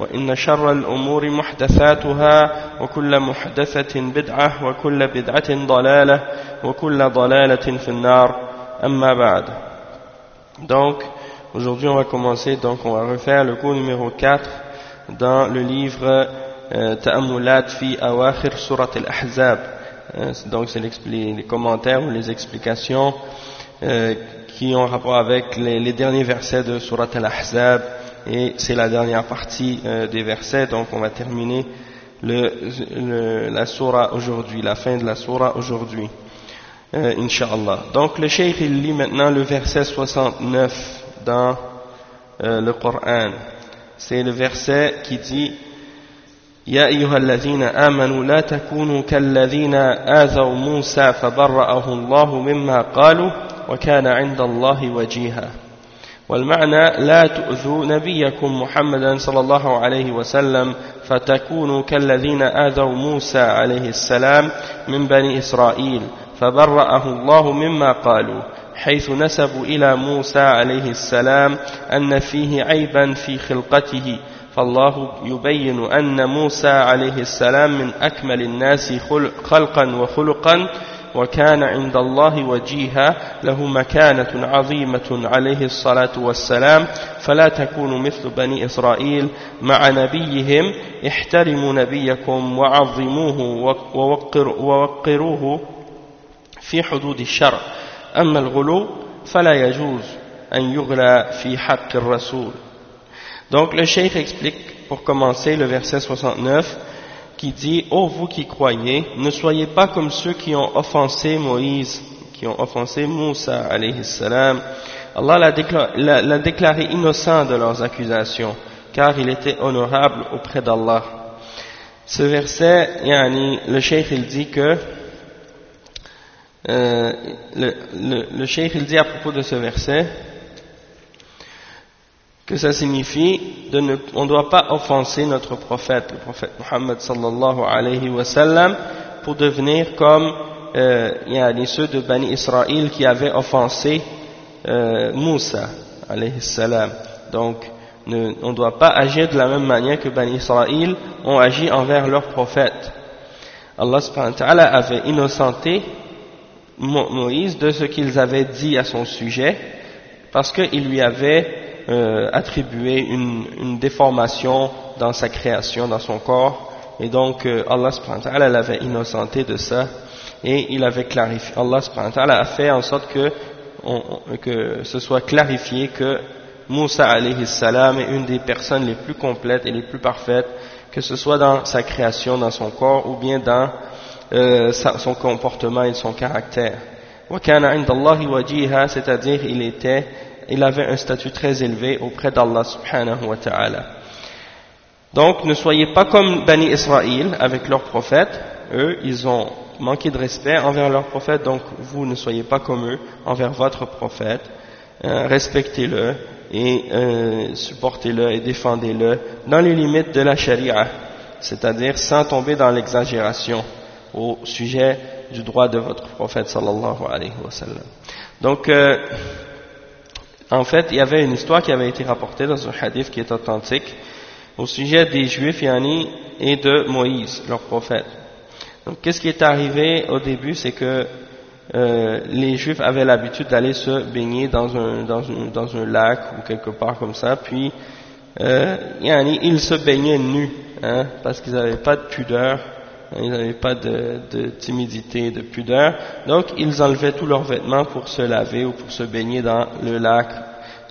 وإن شر الأمور محدثاتها وكل محدثة بدعة وكل بدعة ضلالة وكل ضلالة في النار أما بعد Donc, aujourd'hui on va commencer, donc on va refaire le cours numéro 4 dans le livre euh, Ta'amulat fi awakhir surat al-Ahzab. Euh, donc c'est les commentaires ou les explications euh, qui ont rapport avec les, les derniers versets de surat al-Ahzab et c'est la dernière partie euh, des versets, donc on va terminer le, le, la surah aujourd'hui, la fin de la surah aujourd'hui, euh, Inch'Allah. Donc le cheikh il lit maintenant le verset 69 dans euh, le Coran. C'est le verset qui dit يا أيها الذين آمنوا لا تكونوا كالذين آذوا موسى فبرأه الله مما قالوا وكان عند الله وجيها والمعنى لا تؤذوا نبيكم محمدا صلى الله عليه وسلم فتكونوا كالذين آذوا موسى عليه السلام من بني إسرائيل فبرأه الله مما قالوا حيث نسبوا إلى موسى عليه السلام أن فيه عيبا في خلقته فالله يبين أن موسى عليه السلام من أكمل الناس خلقا وخلقا وكان عند الله وجيها له مكانة عظيمة عليه الصلاة والسلام. فلا تكونوا مثل بني إسرائيل مع نبيهم. احترموا نبيكم وعظموه ووقر ووقروه في حدود الشرع أما الغلو فلا يجوز أن يغلى في حق الرسول. Donc le cheikh explique pour commencer le verset 69 qui dit Ô oh, vous qui croyez, ne soyez pas comme ceux qui ont offensé Moïse, qui ont offensé Moussa alayhi salam. Allah l'a déclaré, innocent de leurs accusations, car il était honorable auprès d'Allah. Ce verset, yani, le cheikh il dit que euh, le, le, le cheikh il dit à propos de ce verset que ça signifie de ne, on ne doit pas offenser notre prophète, le prophète Muhammad sallallahu alayhi wa sallam, pour devenir comme euh, il y a ceux de Bani Israël qui avaient offensé euh, Moussa alayhi salam. Donc, ne, on ne doit pas agir de la même manière que Bani Israël ont agi envers leur prophète. Allah subhanahu wa ta'ala avait innocenté Moïse de ce qu'ils avaient dit à son sujet, parce qu'il lui avait euh, attribué une, une, déformation dans sa création, dans son corps, et donc euh, Allah subhanahu wa ta'ala l'avait innocenté de ça, et il avait clarifié, Allah subhanahu a fait en sorte que, que ce soit clarifié que Moussa alayhi salam est une des personnes les plus complètes et les plus parfaites, que ce soit dans sa création, dans son corps, ou bien dans euh, son comportement et son caractère. c'est-à-dire il était il avait un statut très élevé auprès d'Allah subhanahu wa ta'ala. Donc ne soyez pas comme Bani Israël avec leur prophète, eux ils ont manqué de respect envers leur prophète, donc vous ne soyez pas comme eux envers votre prophète, euh, respectez-le et euh, supportez-le et défendez-le dans les limites de la charia, c'est-à-dire sans tomber dans l'exagération au sujet du droit de votre prophète sallallahu alayhi wa sallam. Donc euh, en fait, il y avait une histoire qui avait été rapportée dans un hadith qui est authentique au sujet des Juifs yani, et de Moïse, leur prophète. Donc, qu'est-ce qui est arrivé au début? C'est que euh, les Juifs avaient l'habitude d'aller se baigner dans un, dans, un, dans un lac ou quelque part comme ça, puis euh, ils se baignaient nus, hein, parce qu'ils n'avaient pas de pudeur, ils n'avaient pas de, de, timidité, de pudeur, donc ils enlevaient tous leurs vêtements pour se laver ou pour se baigner dans le lac.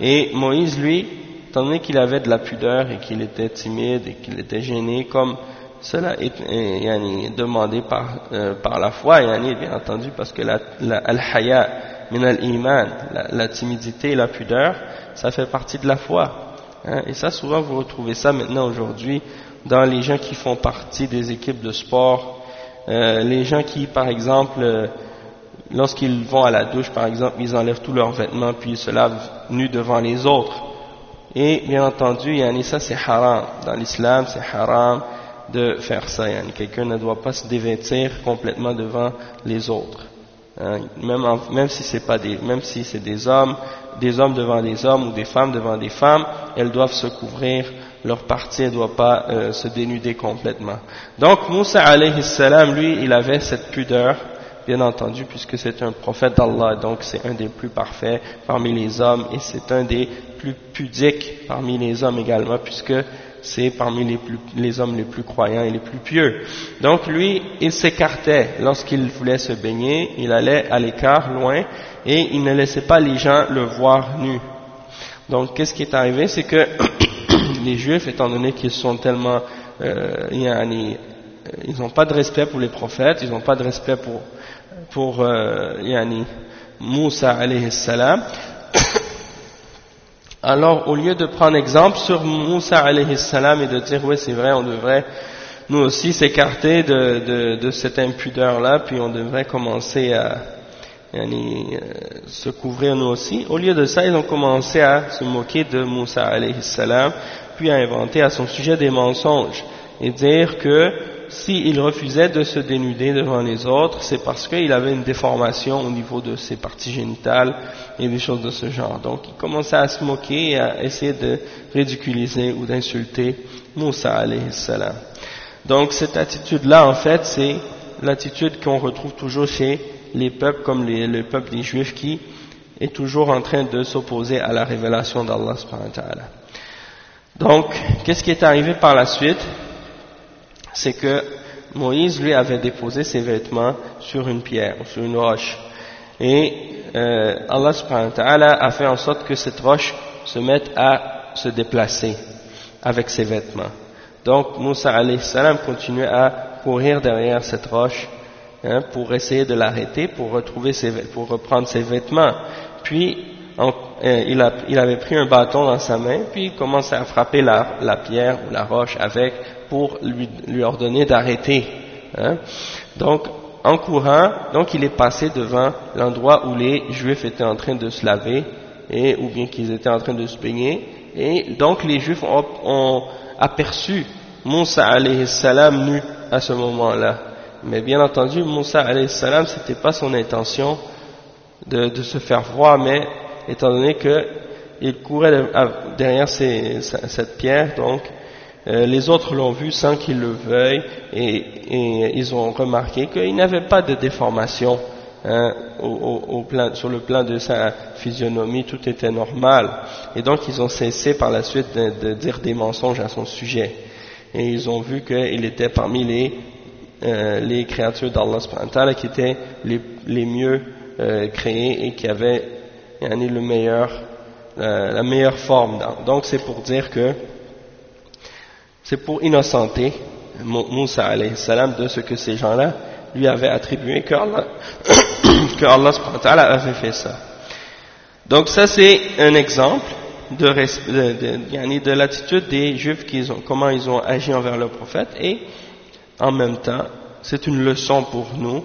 Et Moïse, lui, étant donné qu'il avait de la pudeur et qu'il était timide et qu'il était gêné, comme cela est demandé par, euh, par la foi, yani, bien entendu, parce que la, la al-haya min al-iman, la, timidité et la pudeur, ça fait partie de la foi. Hein. et ça, souvent, vous retrouvez ça maintenant aujourd'hui dans les gens qui font partie des équipes de sport, euh, les gens qui, par exemple, euh, lorsqu'ils vont à la douche, par exemple, ils enlèvent tous leurs vêtements puis ils se lavent nus devant les autres. Et bien entendu, yani, ça c'est haram. Dans l'islam, c'est haram de faire ça. Quelqu'un ne doit pas se dévêtir complètement devant les autres. Hein. Même, même si c'est pas des, même si c'est des hommes, des hommes devant des hommes ou des femmes devant des femmes, elles doivent se couvrir. Leur partie ne doit pas euh, se dénuder complètement. Donc Moussa alayhi salam, lui, il avait cette pudeur, bien entendu, puisque c'est un prophète d'Allah, donc c'est un des plus parfaits parmi les hommes et c'est un des plus pudiques parmi les hommes également, puisque c'est parmi les, plus, les, hommes les plus croyants et les plus pieux. Donc lui, il s'écartait lorsqu'il voulait se baigner, il allait à l'écart, loin, et il ne laissait pas les gens le voir nu. Donc qu'est-ce qui est arrivé, c'est que les Juifs, étant donné qu'ils sont tellement, euh, euh ils n'ont pas de respect pour les prophètes, ils n'ont pas de respect pour, pour euh, yani, Moussa alayhi salam, alors, au lieu de prendre exemple sur Moussa alayhi salam et de dire, oui, c'est vrai, on devrait nous aussi s'écarter de, de, de, cette impudeur-là, puis on devrait commencer à euh, se couvrir nous aussi. Au lieu de ça, ils ont commencé à se moquer de Moussa alayhi salam, puis inventer à son sujet des mensonges et dire que s'il refusait de se dénuder devant les autres, c'est parce qu'il avait une déformation au niveau de ses parties génitales et des choses de ce genre. Donc il commençait à se moquer et à essayer de ridiculiser ou d'insulter Moussa alayhi salam. Donc cette attitude-là, en fait, c'est l'attitude qu'on retrouve toujours chez les peuples comme les, le peuple des Juifs qui est toujours en train de s'opposer à la révélation d'Allah Donc, qu'est-ce qui est arrivé par la suite? C'est que Moïse, lui, avait déposé ses vêtements sur une pierre, sur une roche. Et euh, Allah subhanahu wa ta'ala a fait en sorte que cette roche se mette à se déplacer avec ses vêtements. Donc Moussa alayhi salam continuait à courir derrière cette roche hein, pour essayer de l'arrêter, pour retrouver ses, pour reprendre ses vêtements. Puis il, a, il, avait pris un bâton dans sa main, puis il commençait à frapper la, pierre ou la roche avec pour lui, ordonner d'arrêter. Hein. Donc, en courant, donc il est passé devant l'endroit où les Juifs étaient en train de se laver, et, ou bien qu'ils étaient en train de se baigner, et donc les Juifs ont, aperçu Moussa alayhi salam nu à ce moment-là. Mais bien entendu, Moussa alayhi salam, c'était pas son intention de, se faire voir, mais étant donné qu'il courait derrière cette pierre, donc euh, les autres l'ont vu sans qu'ils le veuillent et, ils ont remarqué qu'il n'avait pas de déformation hein, au, sur le plan de sa physionomie, tout était normal. Et donc ils ont cessé par la suite de, dire des mensonges à son sujet. Et ils ont vu qu'il était parmi les, euh, les créatures d'Allah qui étaient les, les mieux euh, créées et qui avaient le meilleur, la meilleure forme. Donc c'est pour dire que c'est pour innocenter Moussa alayhi salam de ce que ces gens-là lui avaient attribué que Allah, que Allah avait fait ça. Donc ça c'est un exemple de, de, de, l'attitude des juifs, ont, comment ils ont agi envers le prophète et en même temps c'est une leçon pour nous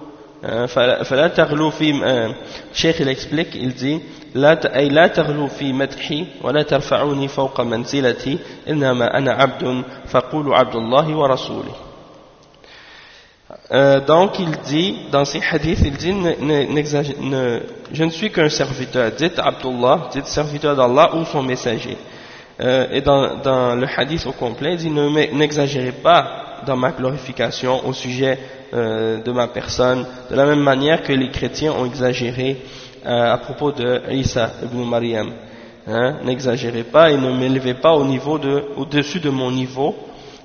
فلا تغلو في الشيخ il explique il dit أي لا تغلو في مدحي ولا ترفعوني فوق منزلتي إنما أنا عبد فقولوا عبد الله ورسوله Euh, donc il dit, dans ses hadiths, il dit, ne, ne, je ne suis qu'un serviteur, dites Abdullah, dites serviteur d'Allah ou son messager. Euh, et dans, dans, le hadith au complet, il dit, n'exagérez pas dans ma glorification au sujet euh, de ma personne, de la même manière que les chrétiens ont exagéré euh, à propos de Isa ibn Maryam. Hein, n'exagérez pas et ne m'élevez pas au niveau de, au-dessus de mon niveau.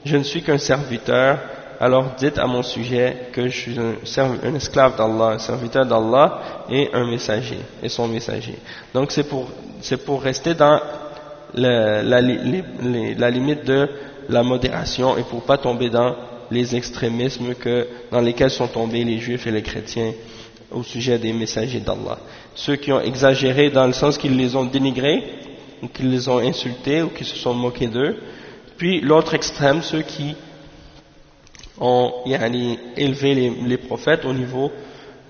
Je ne suis qu'un serviteur alors dites à mon sujet que je suis un, esclave d'Allah, un serviteur d'Allah et un messager, et son messager. Donc c'est pour, pour rester dans la, limite de la modération et pour pas tomber dans les extrémismes que, dans lesquels sont tombés les juifs et les chrétiens au sujet des messagers d'Allah. Ceux qui ont exagéré dans le sens qu'ils les ont dénigrés, ou qu'ils les ont insultés, ou qui se sont moqués d'eux. Puis l'autre extrême, ceux qui ont élevé les, les, prophètes au niveau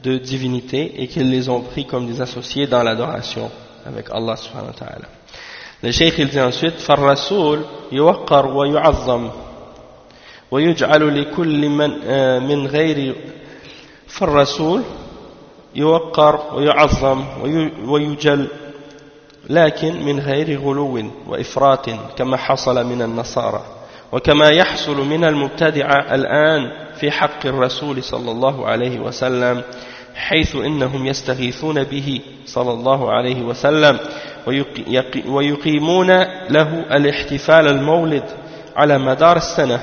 de divinité et qu'ils les ont pris comme des associés dans l'adoration avec Allah subhanahu wa ta'ala. Le cheikh il ensuite فالرسول يوقر ويعظم ويجعل لكل من من غير فالرسول يوقر ويعظم ويجل لكن من غير غلو وإفراط كما حصل من النصارى وكما يحصل من المبتدعة الآن في حق الرسول صلى الله عليه وسلم. حيث إنهم يستغيثون به صلى الله عليه وسلم ويقيمون له الاحتفال المولد على مدار السنة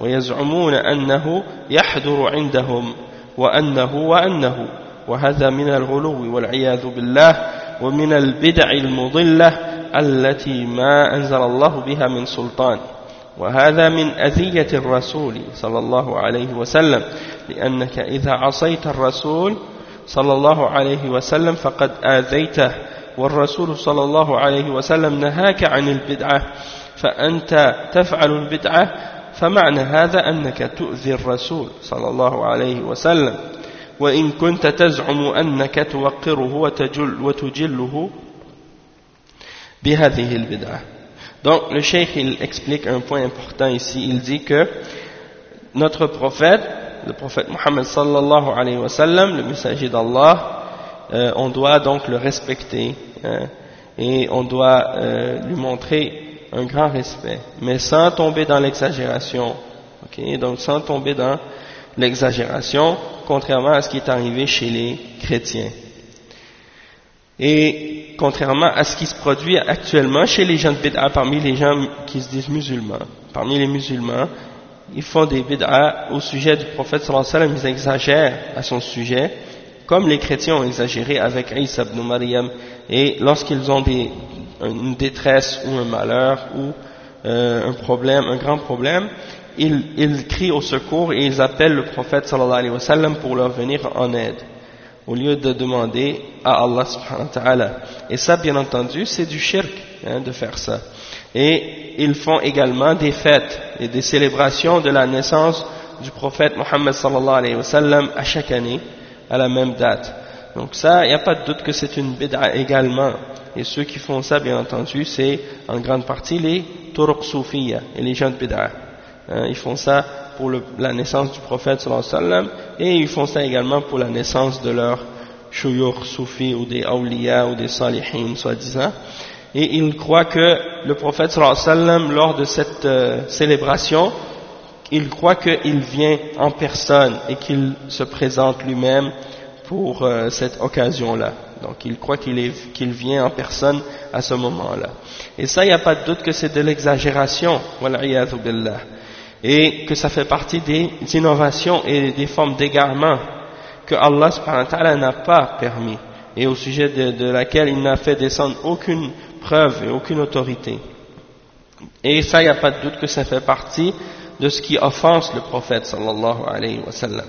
ويزعمون أنه يحضر عندهم وأنه وأنه وهذا من الغلو والعياذ بالله ومن البدع المضلة التي ما أنزل الله بها من سلطان. وهذا من أذية الرسول صلى الله عليه وسلم لأنك إذا عصيت الرسول صلى الله عليه وسلم فقد آذيته والرسول صلى الله عليه وسلم نهاك عن البدعة فأنت تفعل البدعة فمعنى هذا أنك تؤذي الرسول صلى الله عليه وسلم وإن كنت تزعم أنك توقره وتجل وتجله بهذه البدعة. Donc le cheikh il explique un point important ici, il dit que notre prophète, le prophète Mohammed sallallahu alayhi wa sallam, le messager d'Allah, euh, on doit donc le respecter hein, et on doit euh, lui montrer un grand respect, mais sans tomber dans l'exagération, donc sans tomber dans l'exagération, contrairement à ce qui est arrivé chez les chrétiens. Et contrairement à ce qui se produit actuellement chez les gens de bid'a, parmi les gens qui se disent musulmans, parmi les musulmans, ils font des bid'a au sujet du prophète sallallahu alayhi wa sallam, ils exagèrent à son sujet, comme les chrétiens ont exagéré avec Isa ibn Maryam, et lorsqu'ils ont des, une détresse ou un malheur ou euh, un problème, un grand problème, ils, crient au secours et ils appellent le prophète sallallahu alayhi wa sallam pour leur venir en aide au lieu de demander à Allah subhanahu wa ta'ala. Et ça, bien entendu, c'est du shirk hein, de faire ça. Et ils font également des fêtes et des célébrations de la naissance du prophète Mohammed sallallahu alayhi wa sallam à chaque année, à la même date. Donc ça, il n'y a pas de doute que c'est une bid'a également. Et ceux qui font ça, bien entendu, c'est en grande partie les turuq et les gens de bid'a. Hein, ils font ça pour la naissance du prophète sallallahu alayhi wa et ils font ça également pour la naissance de leurs shuyukh soufis ou des awliya ou des salihin soi-disant et ils croient que le prophète sallallahu alayhi wa lors de cette euh, célébration il croit qu'il vient en personne et qu'il se présente lui-même pour euh, cette occasion-là. Donc il croit qu'il qu'il vient en personne à ce moment-là. Et ça, il n'y a pas de doute que c'est de l'exagération. billah et que ça fait partie des innovations et des formes d'égarement que Allah subhanahu n'a pas permis et au sujet de, laquelle il n'a fait descendre aucune preuve et aucune autorité. Et ça, il n'y a pas de doute que ça fait partie de ce qui offense le prophète sallallahu alayhi wa sallam.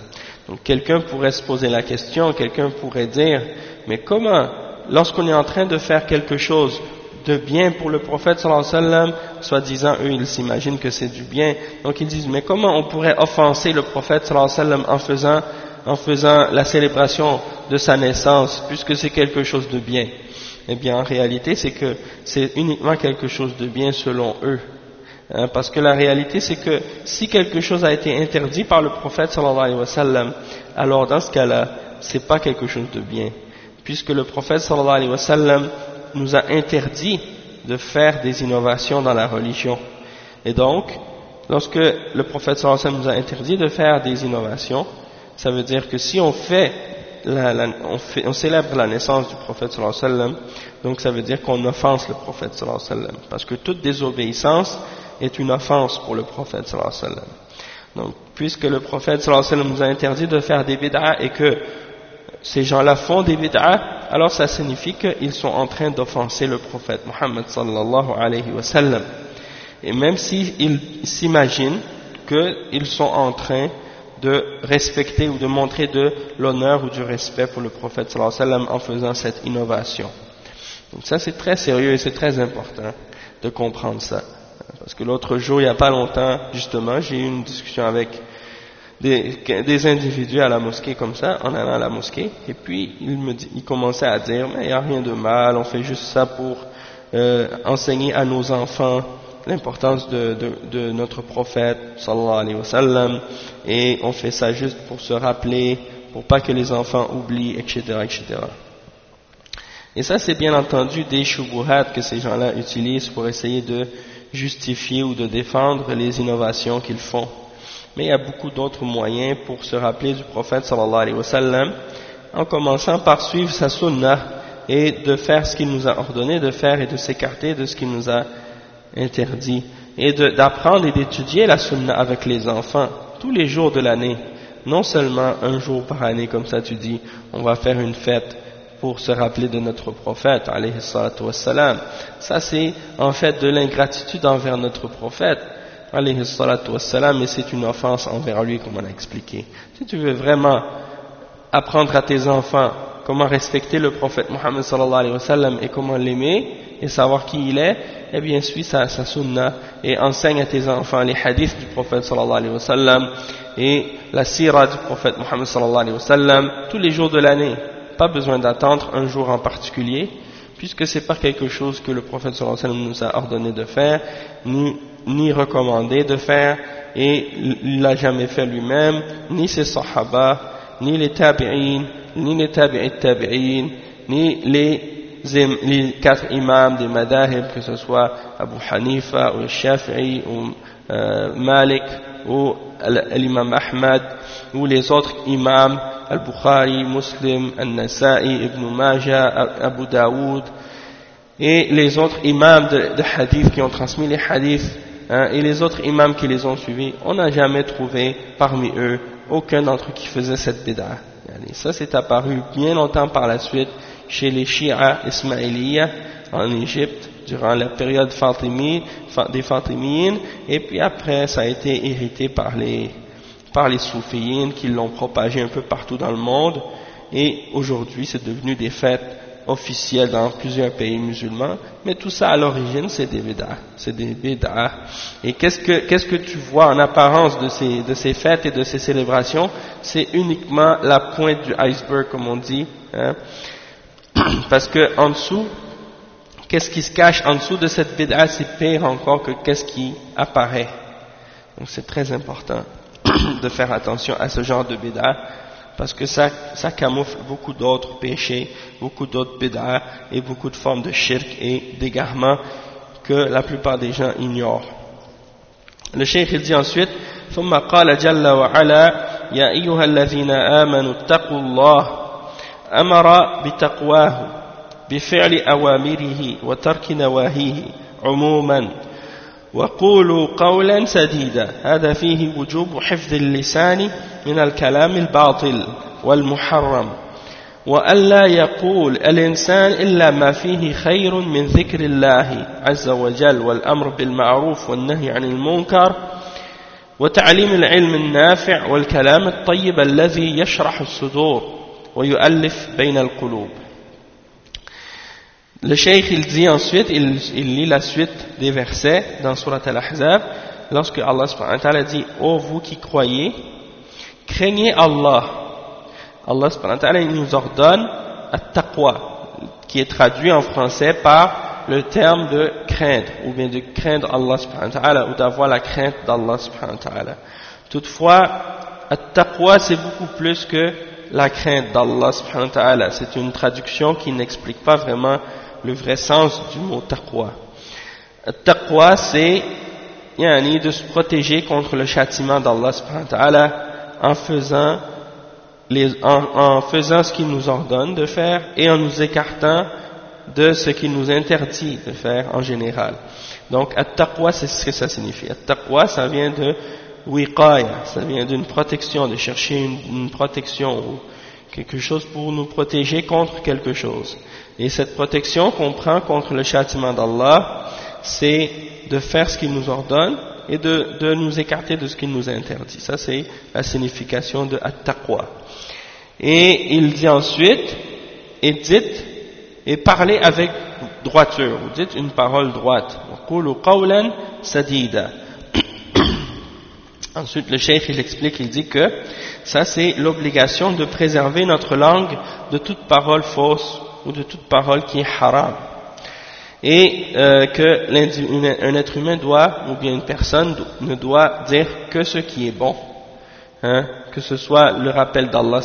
Donc quelqu'un pourrait se poser la question, quelqu'un pourrait dire, mais comment, lorsqu'on est en train de faire quelque chose de bien pour le prophète sallallahu alayhi wa sallam, soi-disant eux ils s'imaginent que c'est du bien, donc ils disent mais comment on pourrait offenser le prophète sallallahu alayhi wa sallam en faisant en faisant la célébration de sa naissance, puisque c'est quelque chose de bien? Eh bien, en réalité, c'est que c'est uniquement quelque chose de bien selon eux. Hein, parce que la réalité, c'est que si quelque chose a été interdit par le prophète sallallahu alayhi wa sallam, alors dans ce cas-là, c'est pas quelque chose de bien. Puisque le prophète sallallahu alayhi wa sallam nous a interdit de faire des innovations dans la religion. Et donc, lorsque le prophète sallallahu alayhi wa nous a interdit de faire des innovations, ça veut dire que si on fait, on, célèbre la naissance du prophète sallallahu alayhi wa donc ça veut dire qu'on offense le prophète sallallahu alayhi wa. Parce que toute désobéissance est une offense pour le prophète sallallahu alayhi wa. Donc, puisque le prophète sallallahu alayhi wa nous a interdit de faire des bid'ah et que ces gens-là font des bid'ah, alors ça signifie qu'ils sont en train d'offenser le prophète Muhammad sallallahu alayhi wa sallam. Et même s'ils s'imaginent qu'ils sont en train de respecter ou de montrer de l'honneur ou du respect pour le prophète sallallahu alayhi wa sallam en faisant cette innovation. Donc ça c'est très sérieux et c'est très important de comprendre ça. Parce que l'autre jour, il n'y a pas longtemps, justement, j'ai eu une discussion avec des, individus à la mosquée comme ça, en allant à la mosquée, et puis il me dit, il commençait à dire, mais il n'y a rien de mal, on fait juste ça pour euh, enseigner à nos enfants l'importance de, de, notre prophète, sallallahu alayhi wa sallam, et on fait ça juste pour se rappeler, pour pas que les enfants oublient, etc., etc. Et ça, c'est bien entendu des shubuhat que ces gens-là utilisent pour essayer de justifier ou de défendre les innovations qu'ils font. Mais il y a beaucoup d'autres moyens pour se rappeler du prophète sallallahu alayhi wa sallam, en commençant par suivre sa sunnah et de faire ce qu'il nous a ordonné de faire et de s'écarter de ce qu'il nous a interdit. Et d'apprendre et d'étudier la sunnah avec les enfants tous les jours de l'année. Non seulement un jour par année, comme ça tu dis, on va faire une fête pour se rappeler de notre prophète, alayhi wassalam. Ça c'est en fait de l'ingratitude envers notre prophète alayhi salatu wassalam, et c'est une offense envers lui, comme on a expliqué. Si tu veux vraiment apprendre à tes enfants comment respecter le prophète Muhammad sallallahu alayhi wa sallam et comment l'aimer et savoir qui il est, eh bien suis sa, sa sunna et enseigne à tes enfants les hadiths du prophète sallallahu alayhi wa sallam et la sira du prophète Muhammad sallallahu alayhi wa sallam tous les jours de l'année. Pas besoin d'attendre un jour en particulier, puisque c'est pas quelque chose que le prophète sallallahu alayhi wa sallam nous a ordonné de faire, ni ni recommandé de faire et il l'a jamais fait lui-même, ni ses sahaba, ni les tabi'in, ni les tabi'it tabi'in, ni les, les quatre imams des madahib, que ce soit Abu Hanifa ou Shafi'i ou euh, Malik ou l'imam Ahmad ou les autres imams Al-Bukhari, Muslim, Al-Nasa'i, Ibn Majah, Abu Daoud et les autres imams de, de hadith qui ont transmis les hadiths Hein, et les autres imams qui les ont suivis, on n'a jamais trouvé parmi eux aucun d'entre eux qui faisait cette bid'a. Ça c'est apparu bien longtemps par la suite chez les Shia Ismailiya en Égypte durant la période des Fatimides et puis après ça a été hérité par les, par les qui l'ont propagé un peu partout dans le monde et aujourd'hui c'est devenu des fêtes officielle dans plusieurs pays musulmans, mais tout ça à l'origine c'est des bid'ah, c'est des. Et qu'est-ce que, qu'est-ce que tu vois en apparence de ces, de ces fêtes et de ces célébrations? C'est uniquement la pointe du iceberg comme on dit, hein? parce que en dessous, qu'est-ce qui se cache en dessous de cette bid'ah C'est pire encore que qu'est-ce qui apparaît. Donc c'est très important de faire attention à ce genre de bid'ah parce que ça, ça camoufle beaucoup d'autres péchés, beaucoup d'autres bid'ah et beaucoup de formes de shirk et d'égarement que la plupart des gens ignorent. Le cheikh il dit ensuite ثم قال جل وعلا يا أيها الذين آمنوا اتقوا الله أمر بتقواه بفعل أوامره وترك نواهيه عموما وقولوا قولا سديدا. هذا فيه وجوب حفظ اللسان من الكلام الباطل والمحرم. وألا يقول الإنسان إلا ما فيه خير من ذكر الله عز وجل والأمر بالمعروف والنهي عن المنكر وتعليم العلم النافع والكلام الطيب الذي يشرح الصدور ويؤلف بين القلوب. Le cheikh il dit ensuite, il, lit la suite des versets dans Surat Al-Ahzab, lorsque Allah subhanahu wa dit, ô vous qui croyez, craignez Allah Allah subhanahu wa nous ordonne at-taqwa, qui est traduit en français par le terme de craindre, ou bien de craindre Allah subhanahu wa ou d'avoir la crainte d'Allah subhanahu wa. Toutefois, at-taqwa c'est beaucoup plus que la crainte d'Allah subhanahu wa. C'est une traduction qui n'explique pas vraiment le vrai sens du mot taqwa. At-taqwa c'est de se protéger contre le châtiment d'Allah subhanahu wa ta'ala en faisant en, faisant ce qu'il nous ordonne de faire et en nous écartant de ce qu'il nous interdit de faire en général. Donc, at-taqwa, c'est ce que ça signifie. At-taqwa, ça vient de wiqaya, ça vient d'une protection, de chercher une, protection ou quelque chose pour nous protéger contre quelque chose. Et cette protection qu'on prend contre le châtiment d'Allah, c'est de faire ce qu'il nous ordonne et de, de nous écarter de ce qu'il nous interdit. Ça, c'est la signification de at-taqwa. Et il dit ensuite, et dites, et parlez avec droiture, vous dites une parole droite. Ensuite, le chef, il explique, il dit que ça, c'est l'obligation de préserver notre langue de toute parole fausse ou de toute parole qui est haram. Et euh, que un être humain doit, ou bien une personne ne doit dire que ce qui est bon. Hein, que ce soit le rappel d'Allah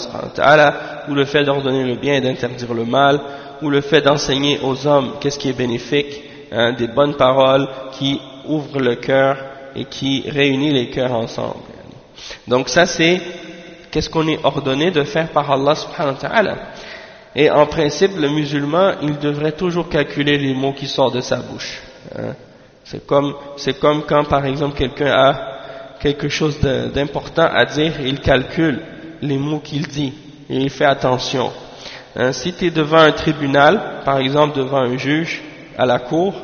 ou le fait d'ordonner le bien et d'interdire le mal, ou le fait d'enseigner aux hommes qu'est-ce qui est bénéfique, hein, des bonnes paroles qui ouvrent le cœur et qui réunissent les cœurs ensemble. Donc ça c'est qu'est-ce qu'on est ordonné de faire par Allah subhanahu wa ta'ala. Et en principe, le musulman, il devrait toujours calculer les mots qui sortent de sa bouche. Hein. C'est comme, c'est comme quand par exemple quelqu'un a quelque chose d'important à dire, il calcule les mots qu'il dit et il fait attention. Hein, si tu es devant un tribunal, par exemple devant un juge à la cour,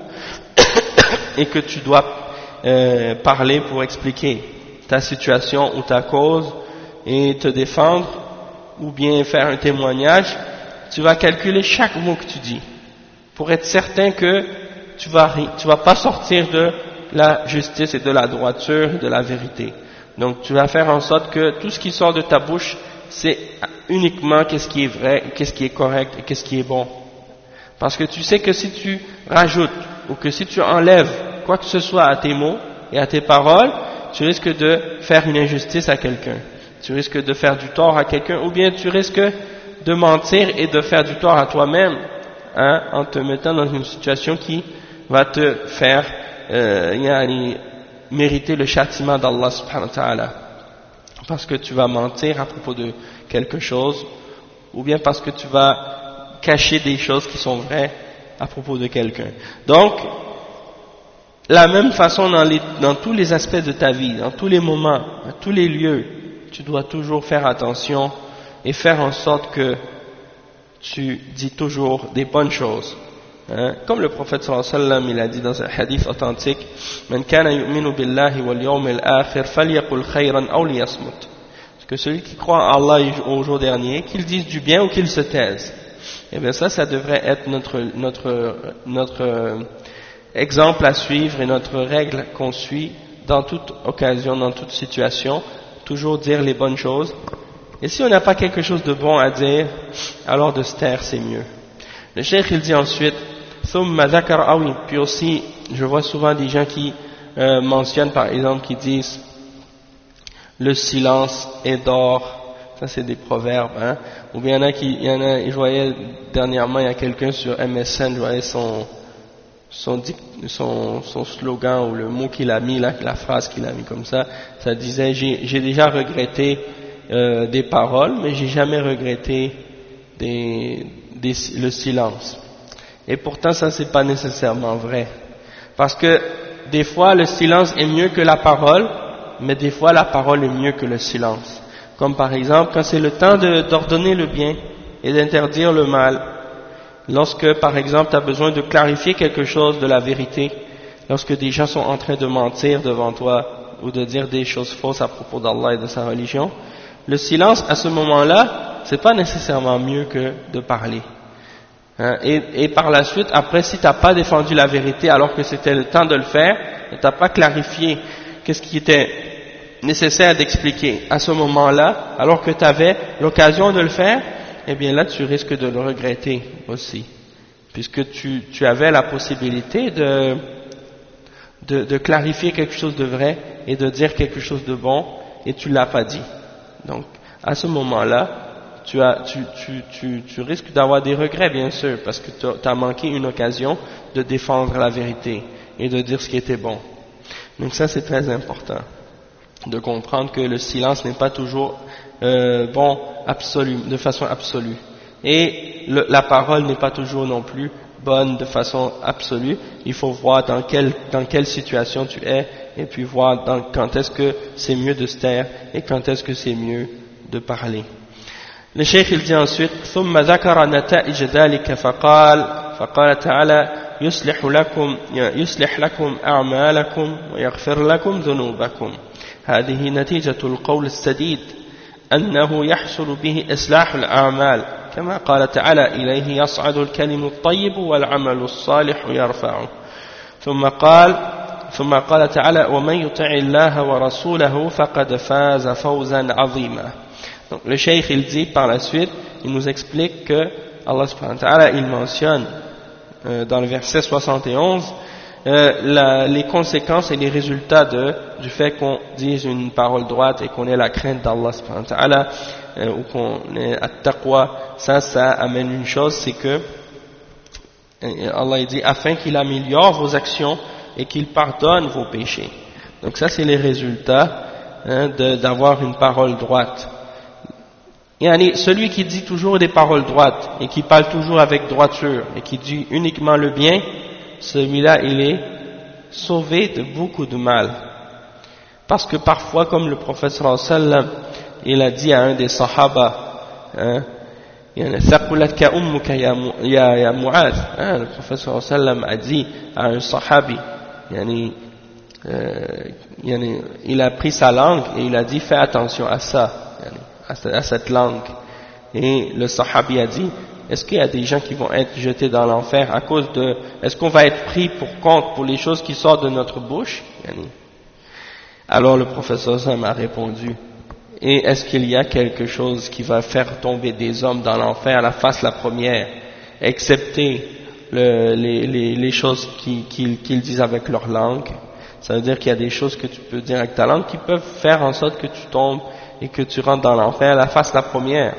et que tu dois euh, parler pour expliquer ta situation ou ta cause et te défendre, ou bien faire un témoignage, tu vas calculer chaque mot que tu dis, pour être certain que tu vas, tu vas pas sortir de la justice et de la droiture de la vérité. Donc tu vas faire en sorte que tout ce qui sort de ta bouche, c'est uniquement qu'est-ce qui est vrai, qu'est-ce qui est correct et qu'est-ce qui est bon. Parce que tu sais que si tu rajoutes ou que si tu enlèves quoi que ce soit à tes mots et à tes paroles, tu risques de faire une injustice à quelqu'un. Tu risques de faire du tort à quelqu'un ou bien tu risques de mentir et de faire du tort à toi-même hein, en te mettant dans une situation qui va te faire euh, mériter le châtiment d'Allah subhanahu wa ta'ala parce que tu vas mentir à propos de quelque chose ou bien parce que tu vas cacher des choses qui sont vraies à propos de quelqu'un. Donc, la même façon dans, dans, tous les aspects de ta vie, dans tous les moments, à tous les lieux, tu dois toujours faire attention et faire en sorte que tu dis toujours des bonnes choses. Hein? Comme le prophète sallallahu alayhi wa sallam, il a dit dans un hadith authentique, Man kana yu'minu billahi wal yawmil akhir falyaqul khayran aw liyasmut. Que celui qui croit en Allah au jour dernier, qu'il dise du bien ou qu'il se taise. Et eh bien ça, ça devrait être notre, notre, notre exemple à suivre et notre règle qu'on suit dans toute occasion, dans toute situation. Toujours dire les bonnes choses. Et si on n'a pas quelque chose de bon à dire, alors de se taire, c'est mieux. Le cheikh, il dit ensuite, ah puis aussi, je vois souvent des gens qui euh, mentionnent par exemple, qui disent le silence est d'or. Ça, c'est des proverbes, hein. Ou bien il y en a qui, il y en a, je voyais dernièrement, il y a quelqu'un sur MSN, je voyais son, son, son, son slogan ou le mot qu'il a mis, la, la phrase qu'il a mis comme ça, ça disait j'ai déjà regretté euh, des paroles, mais j'ai jamais regretté des, des, le silence. Et pourtant, ça c'est pas nécessairement vrai. Parce que des fois, le silence est mieux que la parole, mais des fois, la parole est mieux que le silence. Comme par exemple, quand c'est le temps d'ordonner le bien et d'interdire le mal. Lorsque, par exemple, tu as besoin de clarifier quelque chose de la vérité, lorsque des gens sont en train de mentir devant toi ou de dire des choses fausses à propos d'Allah et de sa religion, le silence à ce moment-là, c'est pas nécessairement mieux que de parler. Hein, et, par la suite, après, si tu n'as pas défendu la vérité alors que c'était le temps de le faire, et tu n'as pas clarifié qu'est-ce qui était nécessaire d'expliquer à ce moment-là, alors que tu avais l'occasion de le faire, eh bien là tu risques de le regretter aussi, puisque tu, tu avais la possibilité de, de, de, clarifier quelque chose de vrai et de dire quelque chose de bon, et tu l'as pas dit. Donc à ce moment-là, tu, risques d'avoir des regrets bien sûr, parce que tu as manqué une occasion de défendre la vérité et de dire ce qui était bon. Donc ça c'est très important de comprendre que le silence n'est pas toujours euh, bon absolu, de façon absolue. Et la parole n'est pas toujours non plus bonne de façon absolue. Il faut voir dans quelle, dans quelle situation tu es et puis voir dans, quand est-ce que c'est mieux de se taire et quand est-ce que c'est mieux de parler. Le cheikh il dit ensuite ثم ذكر نتائج ذلك فقال فقال تعالى يصلح لكم يصلح لكم أعمالكم ويغفر لكم ذنوبكم هذه نتيجة القول السديد أنه يحصل به إصلاح الأعمال كما قال تعالى إليه يصعد الكلم الطيب والعمل الصالح يرفعه ثم قال ثم قال تعالى ومن يطع الله ورسوله فقد فاز فوزا عظيما Donc le cheikh il dit par la suite, il nous explique que Allah subhanahu wa ta'ala il mentionne euh, dans le verset 71 Euh, la, les conséquences et les résultats de, du fait qu'on dise une parole droite et qu'on ait la crainte d'Allah euh, ou qu'on ait at-taqwa, ça, ça amène une chose, c'est que euh, Allah dit afin qu'il améliore vos actions et qu'il pardonne vos péchés. Donc ça, c'est les résultats hein, d'avoir une parole droite. Et celui qui dit toujours des paroles droites et qui parle toujours avec droiture et qui dit uniquement le bien, celui-là, il est sauvé de beaucoup de mal. Parce que parfois, comme le professeur sallam, il a dit à un des sahaba, hein, hein, le professeur sallam a dit à un sahabi, euh, il a pris sa langue et il a dit fais attention à ça, à cette langue. Et le sahabi a dit, est-ce qu'il y a des gens qui vont être jetés dans l'enfer à cause de... Est-ce qu'on va être pris pour compte pour les choses qui sortent de notre bouche? Alors le professeur Sam a répondu, et est-ce qu'il y a quelque chose qui va faire tomber des hommes dans l'enfer à la face la première, excepté le, les, les, les, choses qu'ils disent avec leur langue Ça veut dire qu'il y a des choses que tu peux dire avec ta langue qui peuvent faire en sorte que tu tombes et que tu rentres dans l'enfer à la face la première.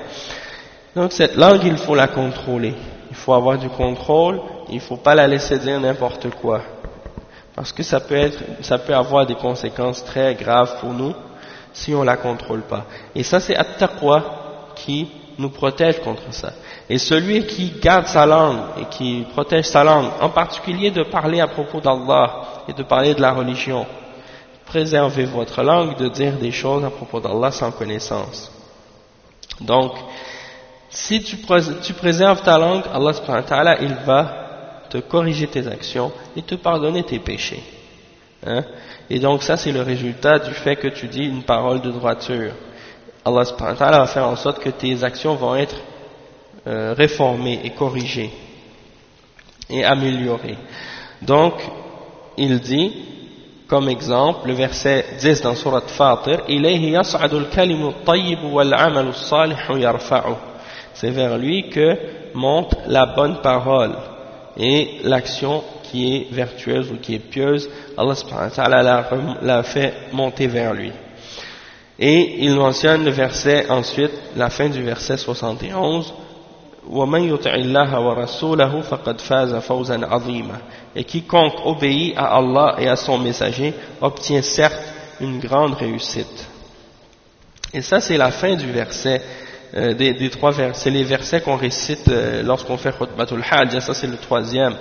Donc cette langue, il faut la contrôler. Il faut avoir du contrôle, il ne faut pas la laisser dire n'importe quoi. Parce que ça peut, être, ça peut avoir des conséquences très graves pour nous si on la contrôle pas. Et ça, c'est At-Taqwa qui nous protège contre ça. Et celui qui garde sa langue et qui protège sa langue, en particulier de parler à propos d'Allah et de parler de la religion, préservez votre langue de dire des choses à propos d'Allah sans connaissance. Donc, si tu, préserves ta langue, Allah subhanahu wa ta'ala, il va te corriger tes actions et te pardonner tes péchés. Hein? Et donc ça c'est le résultat du fait que tu dis une parole de droiture. Allah va faire en sorte que tes actions vont être euh, réformées et corrigées et améliorées. Donc il dit comme exemple le verset 10 dans surat Fatir C'est vers lui que monte la bonne parole et l'action qui est vertueuse ou qui est pieuse, Allah subhanahu l'a fait monter vers lui. Et il mentionne le verset ensuite, la fin du verset 71, et quiconque obéit à Allah et à son messager obtient certes une grande réussite. Et ça c'est la fin du verset euh, des, des, trois versets, c'est les versets qu'on récite euh, lorsqu'on fait Khutbatul Hajj, ça c'est le troisième.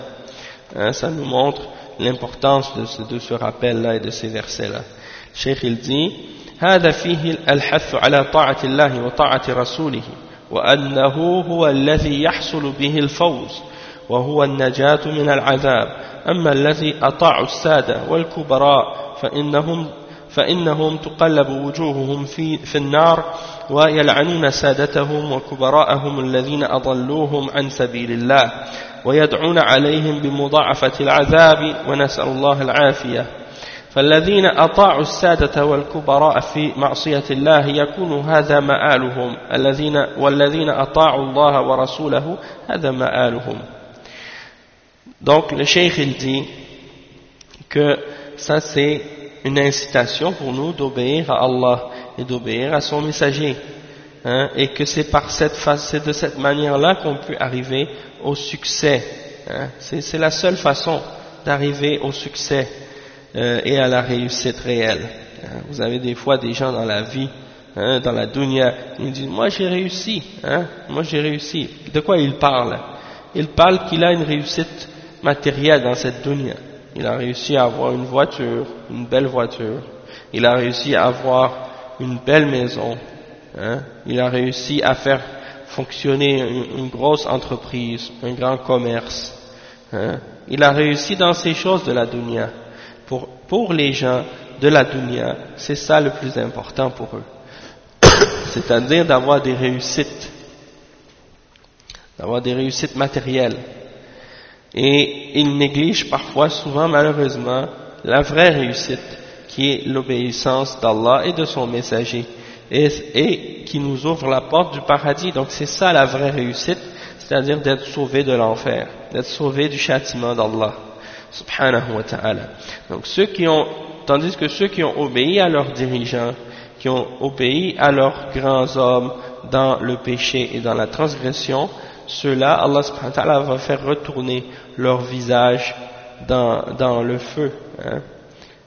Hein, ça nous montre l'importance de ce, de ce rappel-là et de ces versets-là. Cheikh il dit, هذا فيه الحث على طاعة الله وطاعة رسوله وأنه هو الذي يحصل به الفوز وهو النجاة من العذاب أما الذي أطاعوا السادة والكبراء فإنهم فإنهم تقلب وجوههم في, في النار ويلعنون سادتهم وكبراءهم الذين أضلوهم عن سبيل الله ويدعون عليهم بمضاعفة العذاب ونسأل الله العافية. فالذين أطاعوا السادة والكبراء في معصية الله يكون هذا مآلهم. الذين والذين أطاعوا الله ورسوله هذا مآلهم. Donc le cheikh il dit que ça c'est une incitation pour nous d'obéir à Allah et d'obéir à son messager. Hein, et que c'est par cette c'est de cette manière-là qu'on peut arriver au succès hein. c'est la seule façon d'arriver au succès euh, et à la réussite réelle hein. vous avez des fois des gens dans la vie dans la dunya ils disent moi j'ai réussi moi j'ai réussi. De quoi ils parlent? Ils parlent qu'il a une réussite matérielle dans cette dunya. Il a réussi à avoir une voiture une belle voiture. Il a réussi à avoir une belle maison Hein? Il a réussi à faire fonctionner une, grosse entreprise, un grand commerce. Hein? Il a réussi dans ces choses de la dunya. Pour, pour les gens de la dunya, c'est ça le plus important pour eux. C'est-à-dire d'avoir des réussites, d'avoir des réussites matérielles. Et ils négligent parfois, souvent malheureusement, la vraie réussite qui est l'obéissance d'Allah et de son messager et, qui nous ouvre la porte du paradis. Donc c'est ça la vraie réussite, c'est-à-dire d'être sauvé de l'enfer, d'être sauvé du châtiment d'Allah, subhanahu wa ta'ala. Donc ceux qui ont, tandis que ceux qui ont obéi à leurs dirigeants, qui ont obéi à leurs grands hommes dans le péché et dans la transgression, ceux-là, Allah subhanahu wa ta'ala va faire retourner leur visage dans, dans le feu. Hein.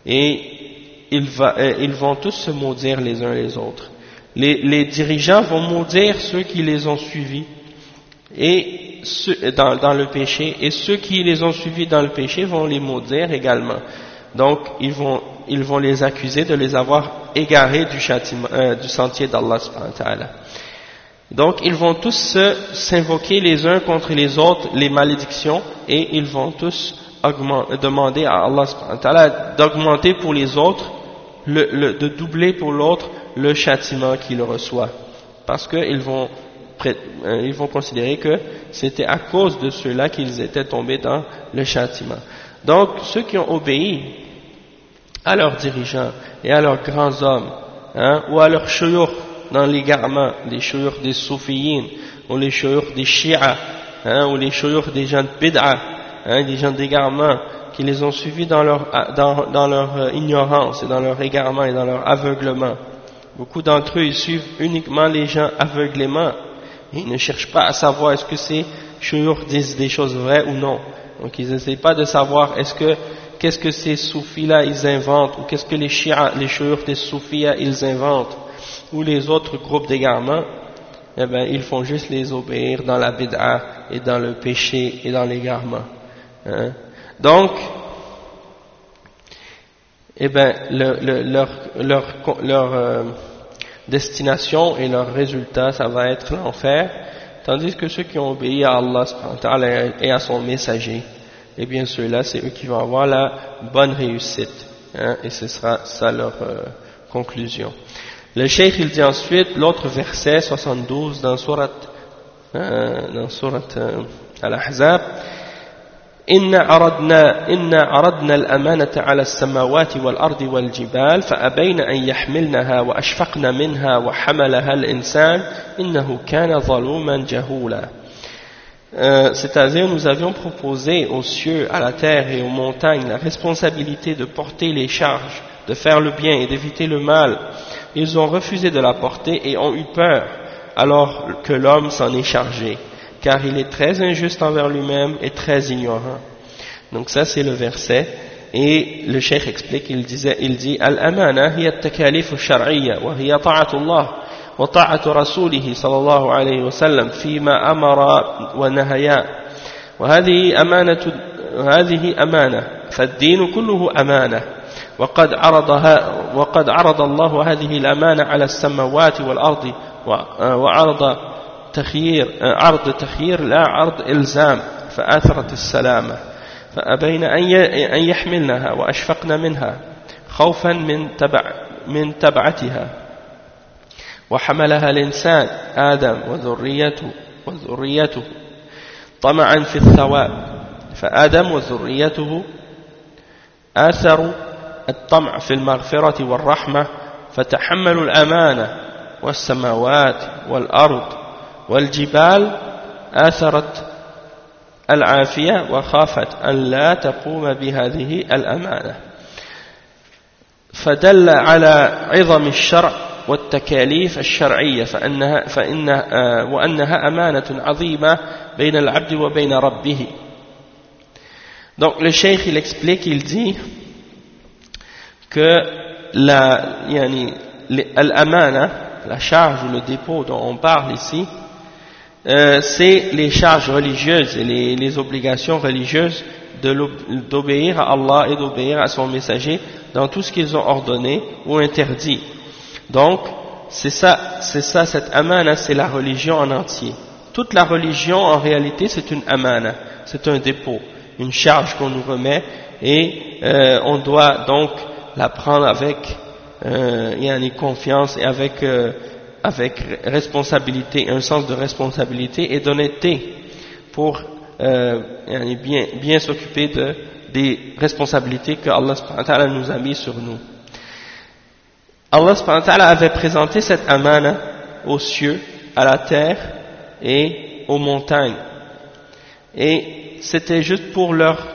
Et ils, va, ils, vont tous se maudire les uns les autres les, dirigeants vont maudire ceux qui les ont suivis et dans, le péché, et ceux qui les ont suivis dans le péché vont les maudire également. Donc, ils vont, les accuser de les avoir égarés du, euh, du sentier d'Allah Donc, ils vont tous s'invoquer les uns contre les autres les malédictions, et ils vont tous demander à Allah d'augmenter pour les autres, de doubler pour l'autre le châtiment qu'il reçoit. Parce qu'ils vont, euh, ils vont considérer que c'était à cause de cela qu'ils étaient tombés dans le châtiment. Donc, ceux qui ont obéi à leurs dirigeants et à leurs grands hommes, hein, ou à leurs chouyours dans l'égarement, les chouyours des soufiyines, ou les chouyours des chiites, hein, ou les chouyours des gens de bid'a, hein, des gens d'égarement, qui les ont suivis dans leur, dans, dans leur euh, ignorance et dans leur égarement et dans leur aveuglement. Beaucoup d'entre eux, ils suivent uniquement les gens aveuglément. Ils ne cherchent pas à savoir est-ce que ces chouyours disent des choses vraies ou non. Donc ils n'essayent pas de savoir est-ce que qu'est-ce que ces soufis-là ils inventent ou qu'est-ce que les chiites, les chouyours des soufis ils inventent ou les autres groupes d'égarements. Eh bien, ils font juste les obéir dans la bid'a et dans le péché et dans l'égarement. Hein. Donc, eh bien, leur, leur, leur euh, destination et leur résultat, ça va être l'enfer, tandis que ceux qui ont obéi à Allah et à son messager, eh bien ceux-là, c'est eux qui vont avoir la bonne réussite, hein, et ce sera ça leur euh, conclusion. Le cheikh, il dit ensuite, l'autre verset, 72, dans surat, euh, dans surat Al-Ahzab, euh, c'est-à-dire nous avions proposé aux cieux, à la terre et aux montagnes la responsabilité de porter les charges, de faire le bien et d'éviter le mal. Ils ont refusé de la porter et ont eu peur alors que l'homme s'en est chargé car il est très injuste envers lui-même et très ignorant. Donc ça c'est le verset. Et le cheikh explique, il, disait, il dit Al-amana hiya takalif shar'iyya wa hiya ta'atu Allah wa ta'atu rasulihi sallallahu alayhi wa sallam fima amara wa nahaya وهذه أمانة هذه أمانة فالدين كله أمانة وقد عرضها وقد عرض الله هذه الأمانة على السماوات والأرض وعرض تخيير عرض تخيير لا عرض إلزام فآثرت السلامة. فأبين أن يحملنها وأشفقن منها خوفا من تبع من تبعتها. وحملها الإنسان آدم وذريته وذريته طمعا في الثواب. فآدم وذريته آثروا الطمع في المغفرة والرحمة فتحملوا الأمانة والسماوات والأرض والجبال آثرت العافية وخافت أن لا تقوم بهذه الأمانة. فدل على عظم الشرع والتكاليف الشرعية فأنها فإنها وأنها أمانة عظيمة بين العبد وبين ربه. Donc le cheikh il explique, il dit que la, yani, la charge ou le dépôt dont on parle ici, euh, c'est les charges religieuses et les, les obligations religieuses d'obéir à Allah et d'obéir à son messager dans tout ce qu'ils ont ordonné ou interdit. Donc, c'est ça, c'est ça, cette amana, c'est la religion en entier. Toute la religion, en réalité, c'est une amana, c'est un dépôt, une charge qu'on nous remet et euh, on doit donc la prendre avec euh, une confiance et avec, euh, avec responsabilité, un sens de responsabilité et d'honnêteté pour euh, bien, s'occuper de, des responsabilités que Allah nous a mis sur nous. Allah avait présenté cette amana aux cieux, à la terre et aux montagnes. Et c'était juste pour leur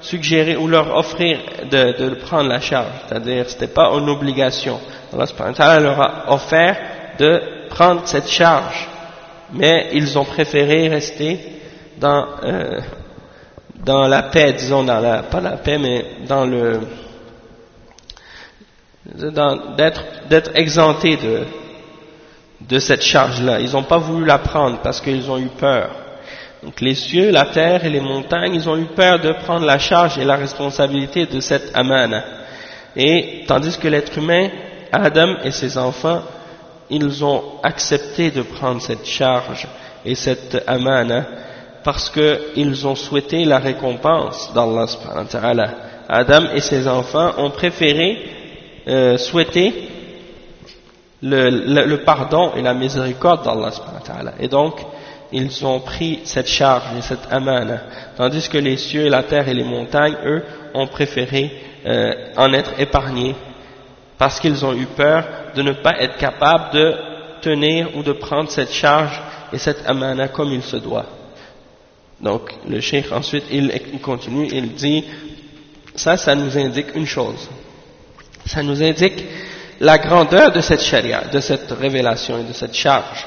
suggérer ou leur offrir de, de prendre la charge. C'est-à-dire, c'était pas une obligation. Allah leur a offert de prendre cette charge. Mais ils ont préféré rester dans, euh, dans la paix, disons, dans la, pas la paix, mais dans le, d'être exemptés de, de cette charge-là. Ils n'ont pas voulu la prendre parce qu'ils ont eu peur. Donc les cieux, la terre et les montagnes, ils ont eu peur de prendre la charge et la responsabilité de cette amana. Et tandis que l'être humain, Adam et ses enfants, ils ont accepté de prendre cette charge et cette amana parce qu'ils ont souhaité la récompense d'Allah Adam et ses enfants ont préféré euh, souhaiter le, pardon et la miséricorde d'Allah et donc ils ont pris cette charge et cette amana. Tandis que les cieux, la terre et les montagnes eux ont préféré euh, en être épargnés parce qu'ils ont eu peur de ne pas être capables de tenir ou de prendre cette charge et cette amana comme il se doit donc le cheikh ensuite il, continue il dit ça ça nous indique une chose ça nous indique la grandeur de cette charia, de cette révélation et de cette charge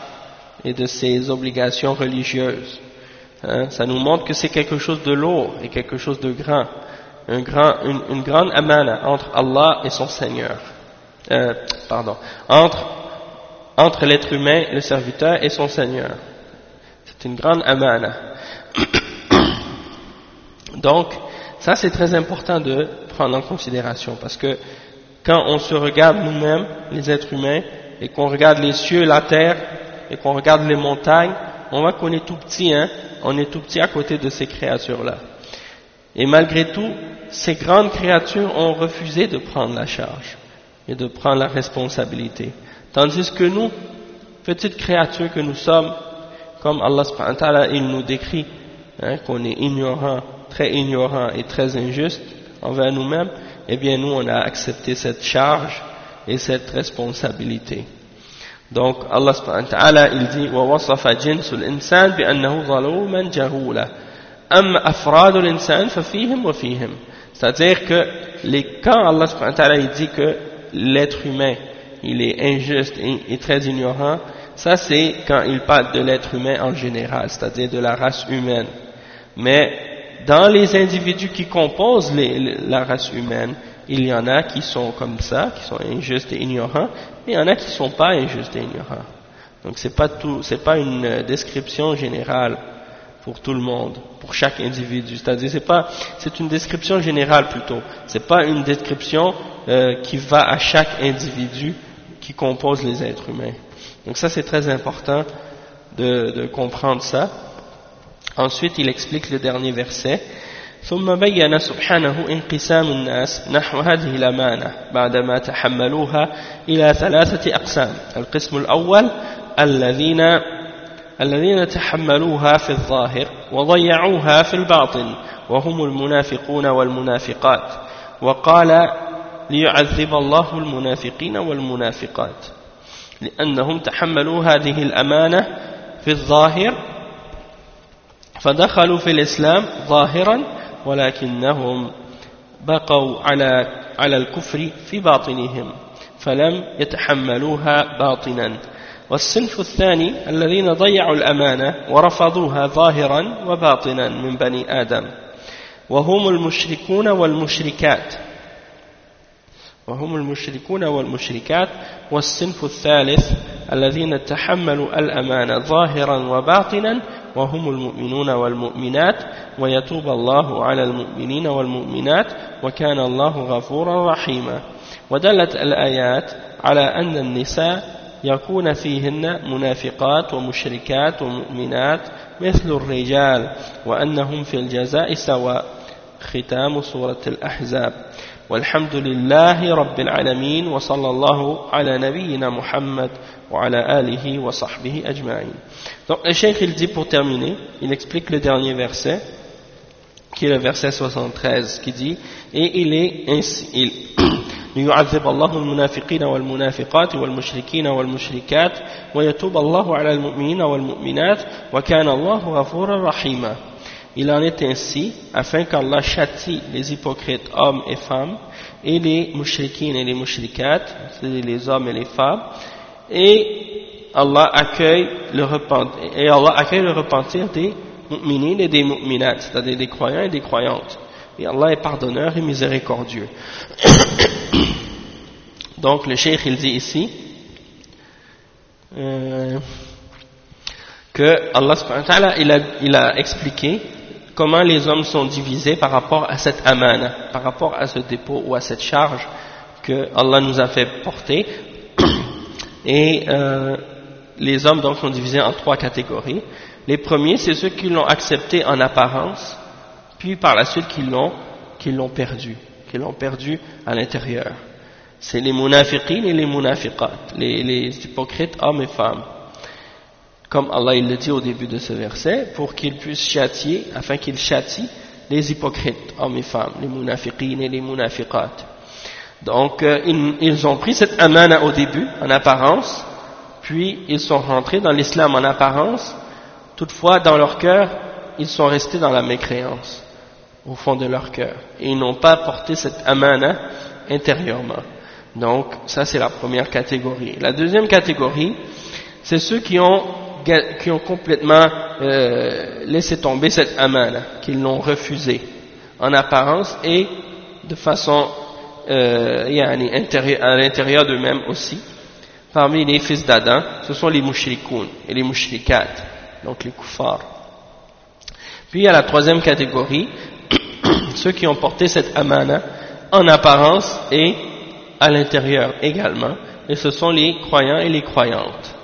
et de ces obligations religieuses. Hein, ça nous montre que c'est quelque chose de lourd et quelque chose de grand, un grand une, grande amana entre Allah et son Seigneur. Euh, pardon, entre, entre l'être humain, le serviteur et son Seigneur. C'est une grande amana. Donc, ça c'est très important de prendre en considération parce que quand on se regarde nous-mêmes, les êtres humains, et qu'on regarde les cieux, la terre, et qu'on regarde les montagnes, on voit qu'on est tout petit, hein, on est tout petit à côté de ces créatures-là. Et malgré tout, ces grandes créatures ont refusé de prendre la charge et de prendre la responsabilité. Tandis que nous, petites créatures que nous sommes, comme Allah subhanahu il nous décrit, hein, qu'on est ignorant, très ignorant et très injuste envers nous-mêmes, eh bien nous on a accepté cette charge et cette responsabilité. Donc Allah subhanahu wa ta'ala il dit وَوَصَفَ جِنْسُ الْإِنسَانِ بِأَنَّهُ ظَلُومًا جَهُولًا أَمَّا أَفْرَادُ الْإِنسَانِ فَفِيهِمْ وَفِيهِمْ C'est-à-dire que les, quand Allah subhanahu wa ta'ala il dit que l'être humain il est injuste et, très ignorant, ça c'est quand il parle de l'être humain en général, c'est-à-dire de la race humaine. Mais dans les individus qui composent la race humaine, il y en a qui sont comme ça, qui sont injustes et ignorants, et il y en a qui ne sont pas injustes et ignorants. Donc c'est pas tout, c'est pas une description générale pour tout le monde, pour chaque individu. C'est-à-dire c'est pas, c'est une description générale plutôt. C'est pas une description euh, qui va à chaque individu qui compose les êtres humains. Donc ça c'est très important de, de comprendre ça. Ensuite, il explique le dernier verset. ثم بين سبحانه انقسام الناس نحو هذه الأمانة بعدما تحملوها إلى ثلاثة أقسام القسم الأول الذين الذين تحملوها في الظاهر وضيعوها في الباطن وهم المنافقون والمنافقات. وقال ليعذب الله المنافقين والمنافقات. لأنهم تحملوا هذه الأمانة في الظاهر فدخلوا في الإسلام ظاهرا ولكنهم بقوا على على الكفر في باطنهم فلم يتحملوها باطنا. والصنف الثاني الذين ضيعوا الأمانة ورفضوها ظاهرا وباطنا من بني آدم. وهم المشركون والمشركات. وهم المشركون والمشركات. والصنف الثالث الذين تحملوا الأمانة ظاهرا وباطنا. وهم المؤمنون والمؤمنات. ويتوب الله على المؤمنين والمؤمنات. وكان الله غفورا رحيما. ودلت الآيات على أن النساء يكون فيهن منافقات ومشركات ومؤمنات مثل الرجال وأنهم في الجزاء سواء. ختام سورة الأحزاب. والحمد لله رب العالمين وصلى الله على نبينا محمد وعلى آله وصحبه أجمعين. Donc le cheikh il dit pour terminer, il explique le dernier verset qui est le verset 73 qui dit et il est ainsi il ليعذب الله المنافقين والمنافقات والمشركين والمشركات ويتوب الله على المؤمنين والمؤمنات وكان الله غفورا رحيما Il en est ainsi afin qu'Allah châtie les hypocrites hommes et femmes et les mushrikines et les mushrikat, c'est-à-dire les hommes et les femmes, et Allah accueille le repentir, et Allah accueille le repentir des mu'minines et des mu'minat, c'est-à-dire des croyants et des croyantes. Et Allah est pardonneur et miséricordieux. Donc le cheikh il dit ici euh, que Allah il a, il a expliqué comment les hommes sont divisés par rapport à cette amana, par rapport à ce dépôt ou à cette charge que Allah nous a fait porter. Et euh, les hommes donc sont divisés en trois catégories. Les premiers, c'est ceux qui l'ont accepté en apparence, puis par la suite qui l'ont perdu, qui l'ont perdu à l'intérieur. C'est les munafiqin et les munafiqat, les, hypocrites hommes et femmes comme Allah le dit au début de ce verset, pour qu'il puisse châtier, afin qu'il châtie les hypocrites, hommes et femmes, les munafiqines et les munafiqat. Donc, euh, ils, ont pris cette amana au début, en apparence, puis ils sont rentrés dans l'islam en apparence, toutefois, dans leur cœur, ils sont restés dans la mécréance, au fond de leur cœur, et ils n'ont pas porté cette amana intérieurement. Donc, ça c'est la première catégorie. La deuxième catégorie, c'est ceux qui ont qui ont complètement euh, laissé tomber cette amana, qu'ils l'ont refusée en apparence et de façon euh, à l'intérieur d'eux-mêmes aussi. Parmi les fils d'Adam, ce sont les mouchrikoun et les mouchrikat, donc les koufars. Puis il y a la troisième catégorie, ceux qui ont porté cette amana en apparence et à l'intérieur également, et ce sont les croyants et les croyantes.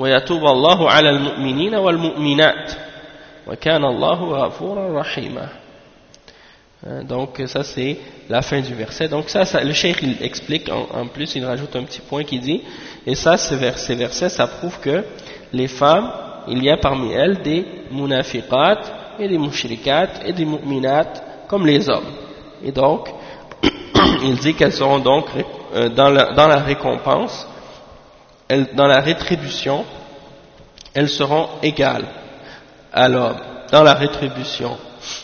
ويتوب الله على المؤمنين والمؤمنات وكان الله غفورا رحيما donc ça c'est la fin du verset donc ça, ça le cheikh il explique en, en, plus il rajoute un petit point qui dit et ça ces versets ça prouve que les femmes il y a parmi elles des munafiqat et des mushrikat et des mu'minat comme les hommes et donc il dit qu'elles seront donc euh, dans la, dans la récompense dans la rétribution, elles seront égales à l'homme, dans la rétribution,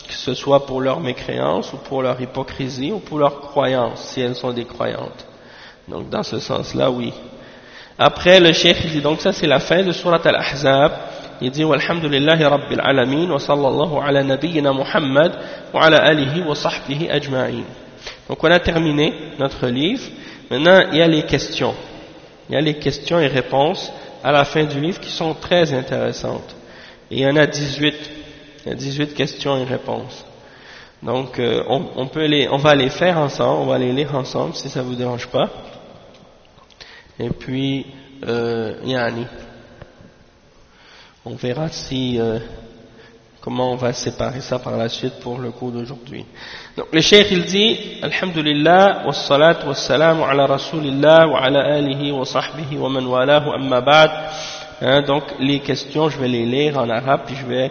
que ce soit pour leur mécréance ou pour leur hypocrisie ou pour leur croyance, si elles sont des croyantes. Donc dans ce sens-là, oui. Après, le cheikh dit, donc ça c'est la fin de Surat Al-Ahzab, il dit, Walhamdulillahi Rabbil Alamin, wa sallallahu ala nabiyyina Muhammad, wa ala alihi wa sahbihi ajma'in. Donc on a terminé notre livre, maintenant il y a les questions il y a les questions et réponses à la fin du livre qui sont très intéressantes. Et il y en a 18, il y a 18 questions et réponses. Donc euh, on, peut les, on va les faire ensemble, on va les lire ensemble si ça vous dérange pas. Et puis, euh, Yanni, on verra si euh, comment on va séparer ça par la suite pour le cours d'aujourd'hui. Donc le cheikh il dit Alhamdulillah wa salat wa salam ala rasulillah wa ala alihi wa sahbihi wa man walahu amma ba'd hein, Donc les questions je vais les lire en arabe puis je vais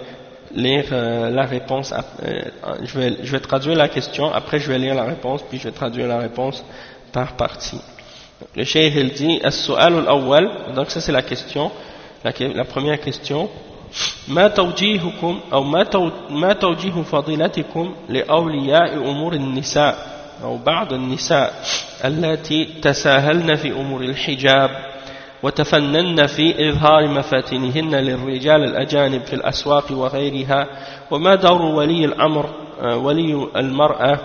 lire euh, la réponse euh, je, vais, je vais traduire la question après je vais lire la réponse puis je vais traduire la réponse par partie. Le cheikh il dit As-su'al al-awwal donc ça c'est la question la, la première question ما توجيهكم أو ما, ما توجيه فضيلتكم لأولياء أمور النساء أو بعض النساء التي تساهلن في أمور الحجاب وتفنن في إظهار مفاتنهن للرجال الأجانب في الأسواق وغيرها وما دور ولي الأمر ولي المرأة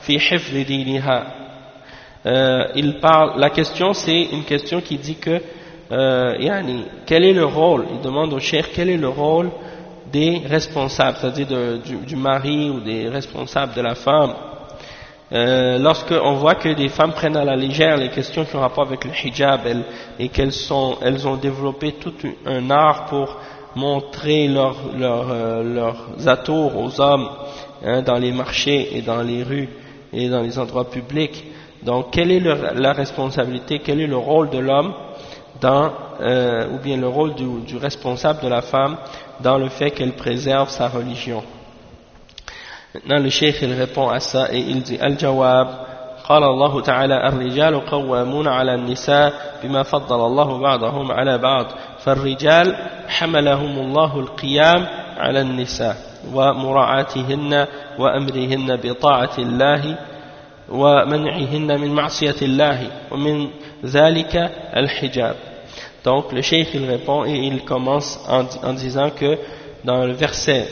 في حفظ دينها. euh, il parle, la question c'est une question qui dit que euh, yani, quel est le rôle, il demande au cher quel est le rôle des responsables, c'est-à-dire du, mari ou des responsables de la femme? Euh, Lorsqu'on voit que des femmes prennent à la légère les questions qui ont rapport avec le hijab elles, et qu'elles elles ont développé tout un art pour montrer euh, leurs atours aux hommes hein, dans les marchés et dans les rues et dans les endroits publics. Donc, quelle est la responsabilité, quel est le rôle de l'homme dans, euh, ou bien le rôle du, du, responsable de la femme dans le fait qu'elle préserve sa religion. Maintenant, le cheikh il répond à ça et il dit Al-Jawab قال الله تعالى الرجال قوامون على النساء بما فضل الله بعضهم على بعض. فالرجال حملهم الله القيام على النساء ومراعاتهن وأمرهن بطاعة الله ومنعهن من معصية الله ومن Zalika al-hijab. Donc le cheikh il répond et il commence en, disant que dans le verset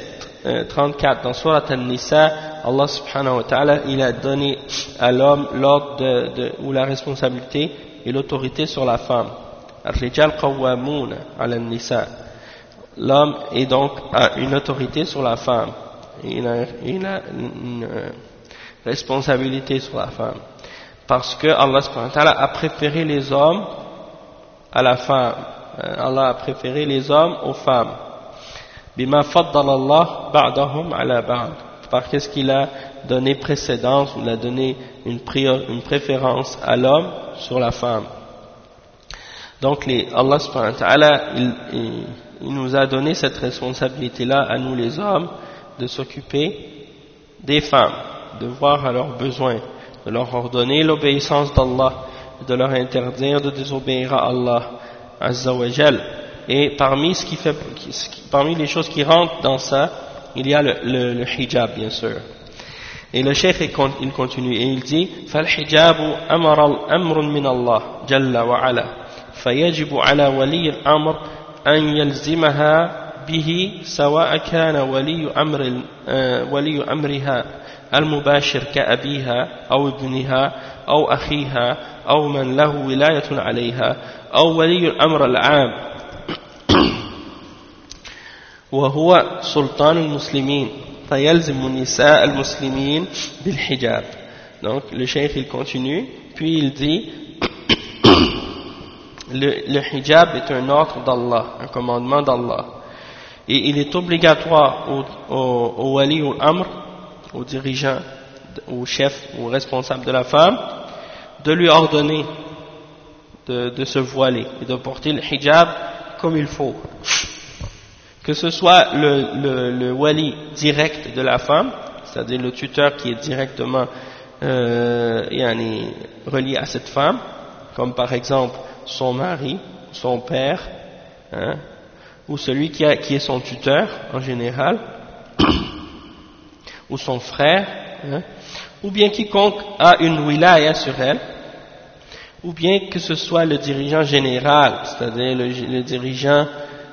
euh, 34 dans Surat al-Nisa, Allah subhanahu wa ta'ala il a donné à l'homme l'ordre ou la responsabilité et l'autorité sur la femme. L'homme est donc a une autorité sur la femme. Il a, une euh, responsabilité sur la femme. Parce que Allah a préféré les hommes à la femme. Allah a préféré les hommes aux femmes. Bima Allah ba'dahum ala ba'd. Parce qu'est-ce qu'il a donné précédence, ou il a donné une, une préférence à l'homme sur la femme. Donc les, Allah il, il, il nous a donné cette responsabilité-là à nous les hommes de s'occuper des femmes de voir à leurs besoins, de leur ordonner l'obéissance d'Allah, de leur interdire de désobéir à Allah, Azza wa Jal. Et parmi, ce qui fait, parmi les choses qui rentrent dans ça, il y a le, le, le hijab, bien sûr. Et le cheikh, il continue, et il dit, فالحجاب أمر أمر من الله جل وعلا فيجب على ولي الأمر أن يلزمها به سواء كان ولي أمر ولي أمرها المباشر كأبيها أو ابنها أو أخيها أو من له ولاية عليها أو ولي الأمر العام وهو سلطان المسلمين فيلزم النساء المسلمين بالحجاب donc le cheikh il continue puis il dit le, le hijab est un ordre d'Allah un commandement d'Allah et il est obligatoire au, au, au wali ou amr au dirigeant, au chef, au responsable de la femme, de lui ordonner de, de se voiler et de porter le hijab comme il faut. Que ce soit le, le, le wali direct de la femme, c'est-à-dire le tuteur qui est directement euh, yani, relié à cette femme, comme par exemple son mari, son père, hein, ou celui qui, a, qui est son tuteur en général, ou son frère, hein, ou bien quiconque a une wilaya sur elle, ou bien que ce soit le dirigeant général, c'est-à-dire le, le, dirigeant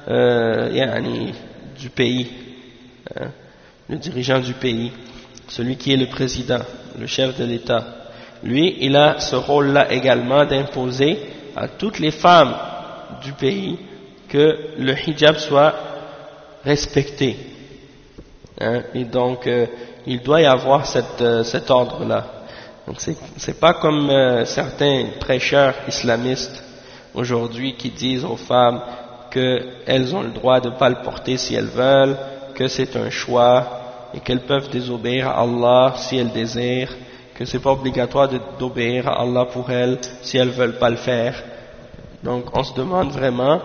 euh, yani, du pays, hein, le dirigeant du pays, celui qui est le président, le chef de l'État. Lui, il a ce rôle-là également d'imposer à toutes les femmes du pays que le hijab soit respecté. Hein, et donc, euh, il doit y avoir cette, euh, cet ordre-là. Donc, c'est pas comme euh, certains prêcheurs islamistes aujourd'hui qui disent aux femmes qu'elles ont le droit de ne pas le porter si elles veulent, que c'est un choix et qu'elles peuvent désobéir à Allah si elles désirent, que c'est pas obligatoire d'obéir à Allah pour elles si elles veulent pas le faire. Donc, on se demande vraiment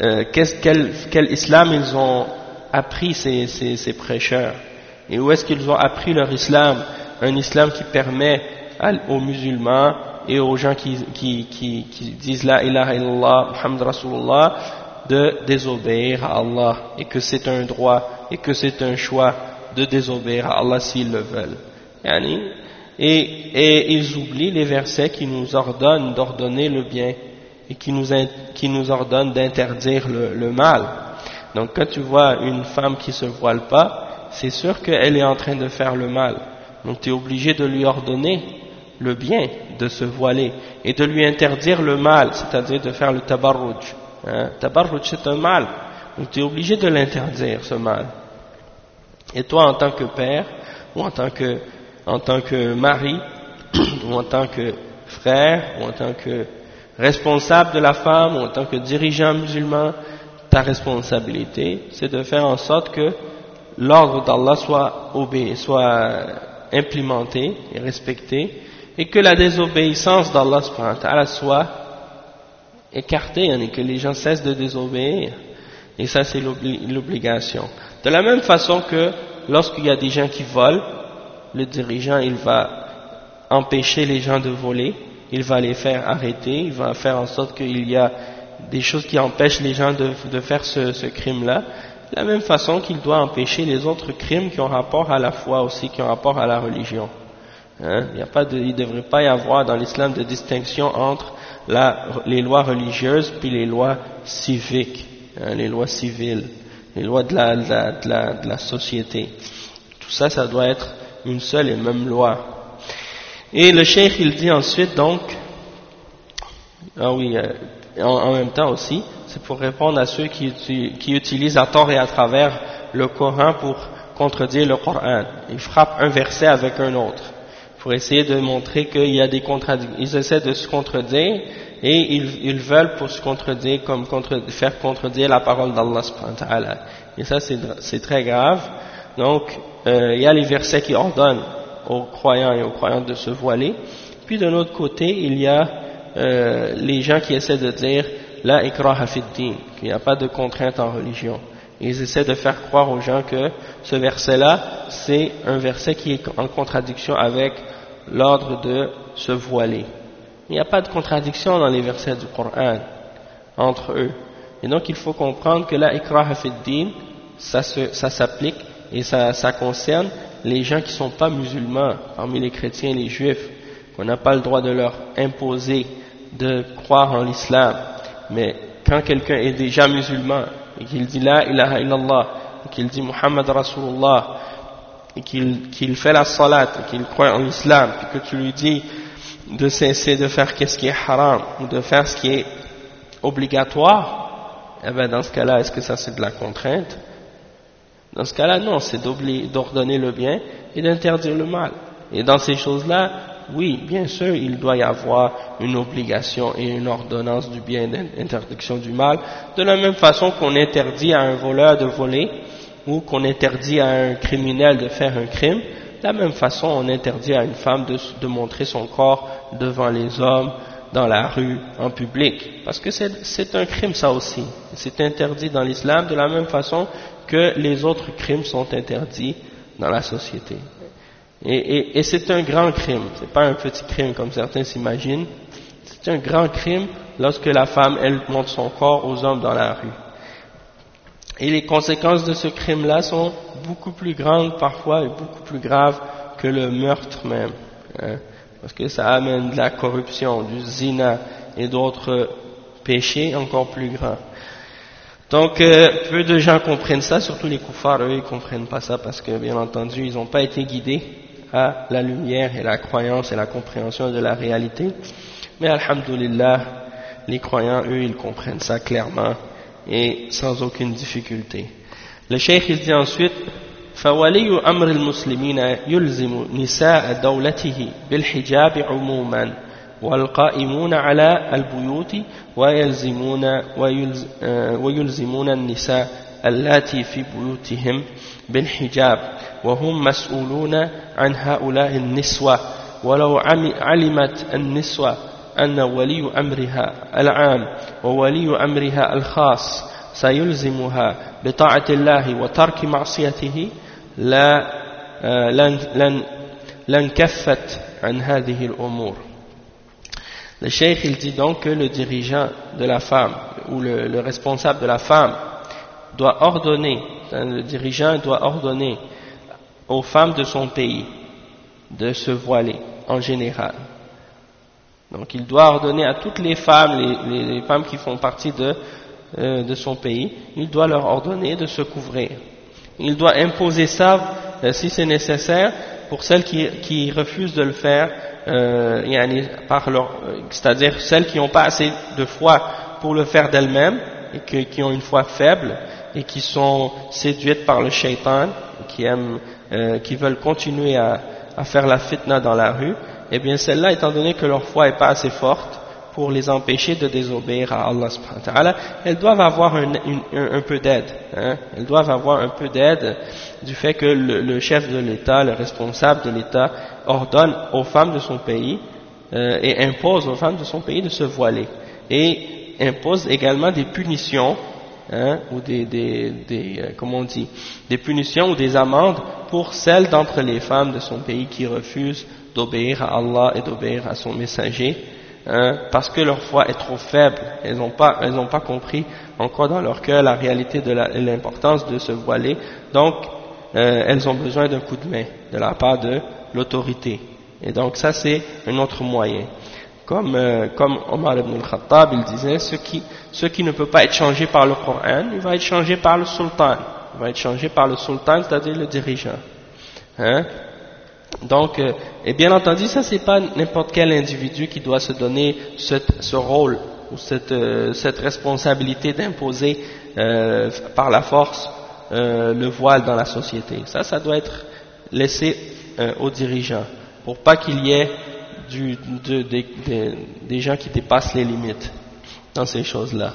euh, quel, quel islam ils ont appris ces, ces, ces prêcheurs? Et où est-ce qu'ils ont appris leur islam? Un islam qui permet aux musulmans et aux gens qui, qui, qui, qui disent la ilaha illallah, Muhammad Rasulullah, de désobéir à Allah et que c'est un droit et que c'est un choix de désobéir à Allah s'ils le veulent. Et, et ils oublient les versets qui nous ordonnent d'ordonner le bien et qui nous, qui nous ordonnent d'interdire le, le, mal. Donc quand tu vois une femme qui se voile pas, c'est sûr qu'elle est en train de faire le mal. Donc tu es obligé de lui ordonner le bien de se voiler et de lui interdire le mal, c'est-à-dire de faire le tabarruj. Hein? Tabarruj c'est un mal, donc tu es obligé de l'interdire ce mal. Et toi en tant que père, ou en tant que, en tant que mari, ou en tant que frère, ou en tant que responsable de la femme, ou en tant que dirigeant musulman, ta responsabilité, c'est de faire en sorte que l'ordre d'Allah soit obéi, soit implémenté et respecté, et que la désobéissance d'Allah soit écartée, et que les gens cessent de désobéir. Et ça, c'est l'obligation. De la même façon que lorsqu'il y a des gens qui volent, le dirigeant, il va empêcher les gens de voler, il va les faire arrêter, il va faire en sorte qu'il y a des choses qui empêchent les gens de, de faire ce, ce crime-là, de la même façon qu'il doit empêcher les autres crimes qui ont rapport à la foi aussi, qui ont rapport à la religion. Hein? Il ne devrait pas y avoir dans l'islam de distinction entre la, les lois religieuses puis les lois civiques, hein, les lois civiles, les lois de la, de, la, de, la, de la société. Tout ça, ça doit être une seule et même loi. Et le cheikh, il dit ensuite donc, ah oui, euh, en, en, même temps aussi, c'est pour répondre à ceux qui, qui, utilisent à tort et à travers le Coran pour contredire le Coran. Ils frappent un verset avec un autre pour essayer de montrer qu'il y a des contradictions. Ils essaient de se contredire et ils, ils veulent pour se contredire comme contre, faire contredire la parole d'Allah Et ça c'est très grave. Donc euh, il y a les versets qui ordonnent aux croyants et aux croyantes de se voiler. Puis de l'autre côté il y a euh, les gens qui essaient de dire la ikraha qu'il n'y a pas de contrainte en religion. Ils essaient de faire croire aux gens que ce verset-là, c'est un verset qui est en contradiction avec l'ordre de se voiler. Il n'y a pas de contradiction dans les versets du Coran entre eux. Et donc il faut comprendre que la ikraha din, ça s'applique et ça, ça, concerne les gens qui ne sont pas musulmans, parmi les chrétiens et les juifs, qu'on n'a pas le droit de leur imposer de croire en l'islam. Mais quand quelqu'un est déjà musulman et qu'il dit la ilaha illallah, et qu'il dit Muhammad Rasulullah, et qu'il fait la salat, et qu'il croit en l'islam, et que tu lui dis de cesser de faire ce qui est haram, ou de faire ce qui est obligatoire, eh bien dans ce cas-là, est-ce que ça c'est de la contrainte? Dans ce cas-là, non, c'est d'ordonner le bien et d'interdire le mal. Et dans ces choses-là, oui, bien sûr, il doit y avoir une obligation et une ordonnance du bien d'interdiction du mal, de la même façon qu'on interdit à un voleur de voler, ou qu'on interdit à un criminel de faire un crime, de la même façon on interdit à une femme de, de montrer son corps devant les hommes, dans la rue, en public, parce que c'est un crime ça aussi, c'est interdit dans l'islam de la même façon que les autres crimes sont interdits dans la société. Et, et, et c'est un grand crime, c'est pas un petit crime comme certains s'imaginent, c'est un grand crime lorsque la femme, elle montre son corps aux hommes dans la rue. Et les conséquences de ce crime-là sont beaucoup plus grandes parfois et beaucoup plus graves que le meurtre même. Hein, parce que ça amène de la corruption, du zina et d'autres péchés encore plus grands. Donc, euh, peu de gens comprennent ça, surtout les koufars, eux, ils comprennent pas ça parce que, bien entendu, ils n'ont pas été guidés à la lumière et la croyance et la compréhension de la réalité. Mais alhamdulillah, les croyants, eux, ils comprennent ça clairement et sans aucune difficulté. Le cheikh il dit ensuite فولي أمر المسلمين يلزم نساء دولته بالحجاب عموما والقائمون على البيوت ويلزمون ويلزمون النساء اللاتي في بيوتهم بالحجاب وهم مسؤولون عن هؤلاء النسوة. ولو علمت النسوة أن ولي أمرها العام وولي أمرها الخاص سيلزمها بطاعة الله وترك معصيته لا لن, لن, لن كفت عن هذه الأمور. Le cheikh il dit donc que le dirigeant de la femme ou le, responsable de la femme doit ordonner, le dirigeant doit ordonner aux femmes de son pays de se voiler en général. Donc il doit ordonner à toutes les femmes, les, femmes qui font partie de, euh, de son pays, il doit leur ordonner de se couvrir. Il doit imposer ça, euh, si c'est nécessaire, pour celles qui, qui refusent de le faire euh, c'est-à-dire celles qui n'ont pas assez de foi pour le faire d'elles-mêmes et qui ont une foi faible et qui sont séduites par le shaitan, qui aiment, euh, qui veulent continuer à, à, faire la fitna dans la rue, eh bien celles-là, étant donné que leur foi n'est pas assez forte pour les empêcher de désobéir à Allah subhanahu wa ta'ala, elles doivent avoir un, un, peu d'aide. Hein. Elles doivent avoir un peu d'aide du fait que le, le chef de l'État, le responsable de l'État, ordonne aux femmes de son pays euh, et impose aux femmes de son pays de se voiler et impose également des punitions hein, ou des, des, des euh, comment on dit des punitions ou des amendes pour celles d'entre les femmes de son pays qui refusent d'obéir à Allah et d'obéir à son messager hein, parce que leur foi est trop faible elles n'ont pas elles n'ont pas compris encore dans leur cœur la réalité de l'importance de se voiler donc euh, elles ont besoin d'un coup de main de la part de l'autorité. Et donc ça c'est un autre moyen. Comme, euh, comme Omar ibn al-Khattab, il disait, ce qui, ce qui ne peut pas être changé par le Coran, il va être changé par le sultan. Il va être changé par le sultan, c'est-à-dire le dirigeant. Hein? Donc, euh, et bien entendu, ça c'est pas n'importe quel individu qui doit se donner ce, rôle ou cette, euh, cette responsabilité d'imposer par la force le voile dans la société. Ça, ça doit être laissé aux dirigeants, pour pas qu'il y ait des gens qui dépassent les limites dans ces choses-là.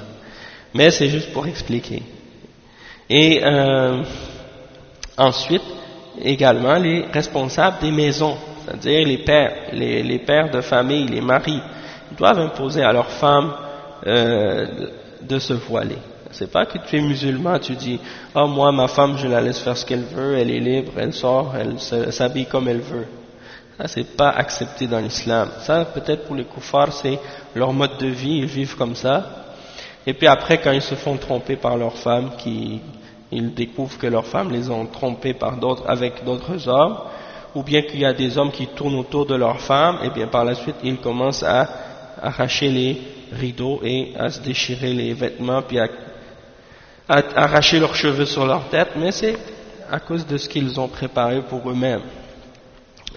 Mais c'est juste pour expliquer. Et euh, ensuite, également, les responsables des maisons, c'est-à-dire les pères, les, pères de famille, les maris, doivent imposer à leurs femmes euh, de se voiler. C'est pas que tu es musulman, tu dis ah moi ma femme je la laisse faire ce qu'elle veut, elle est libre, elle sort, elle s'habille comme elle veut. Ça c'est pas accepté dans l'islam. Ça peut-être pour les koufars c'est leur mode de vie, ils vivent comme ça. Et puis après quand ils se font tromper par leurs femmes, qui ils découvrent que leurs femmes les ont trompés par d'autres avec d'autres hommes, ou bien qu'il y a des hommes qui tournent autour de leurs femmes, et bien par la suite ils commencent à arracher les rideaux et à se déchirer les vêtements puis à arracher leurs cheveux sur leur tête, mais c'est à cause de ce qu'ils ont préparé pour eux-mêmes.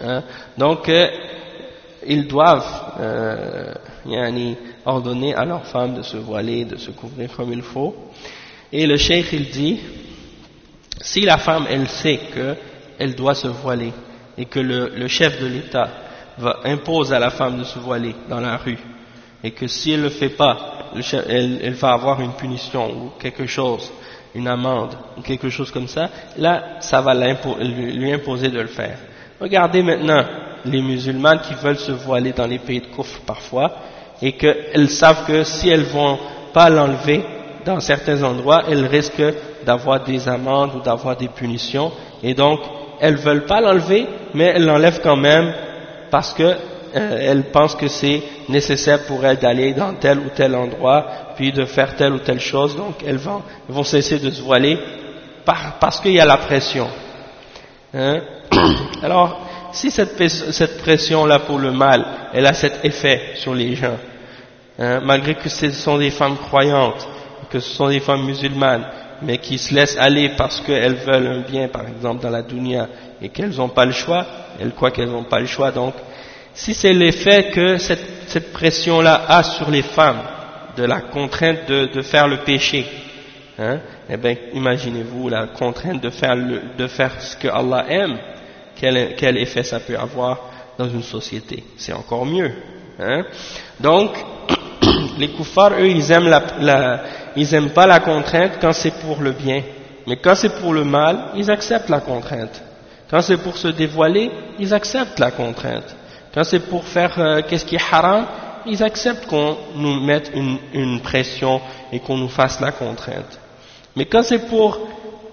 Hein. Donc, euh, ils doivent euh, ordonner à leurs femmes de se voiler, de se couvrir comme il faut. Et le cheikh, il dit, si la femme, elle sait qu'elle doit se voiler, et que le, chef de l'État impose à la femme de se voiler dans la rue, et que si elle ne le fait pas, elle, va avoir une punition ou quelque chose, une amende ou quelque chose comme ça, là, ça va lui imposer de le faire. Regardez maintenant les musulmanes qui veulent se voiler dans les pays de Kouf parfois et qu'elles savent que si elles vont pas l'enlever dans certains endroits, elles risquent d'avoir des amendes ou d'avoir des punitions et donc elles veulent pas l'enlever mais elles l'enlèvent quand même parce que euh, elle pense que c'est nécessaire pour elle d'aller dans tel ou tel endroit, puis de faire telle ou telle chose, donc elles vont, vont cesser de se voiler parce qu'il y a la pression. Hein? Alors, si cette, pression-là pour le mal, elle a cet effet sur les gens, hein, malgré que ce sont des femmes croyantes, que ce sont des femmes musulmanes, mais qui se laissent aller parce qu'elles veulent un bien, par exemple, dans la dunya, et qu'elles n'ont pas le choix, elles croient qu'elles n'ont pas le choix, donc si c'est l'effet que cette, pression-là a sur les femmes, de la contrainte de, faire le péché, hein, eh bien, imaginez-vous la contrainte de faire, de faire ce que Allah aime, quel, effet ça peut avoir dans une société. C'est encore mieux. Hein. Donc, les koufars, eux, ils aiment, la, ils aiment pas la contrainte quand c'est pour le bien. Mais quand c'est pour le mal, ils acceptent la contrainte. Quand c'est pour se dévoiler, ils acceptent la contrainte. Quand c'est pour faire euh, qu'est-ce qui est haram, ils acceptent qu'on nous mette une, pression et qu'on nous fasse la contrainte. Mais quand c'est pour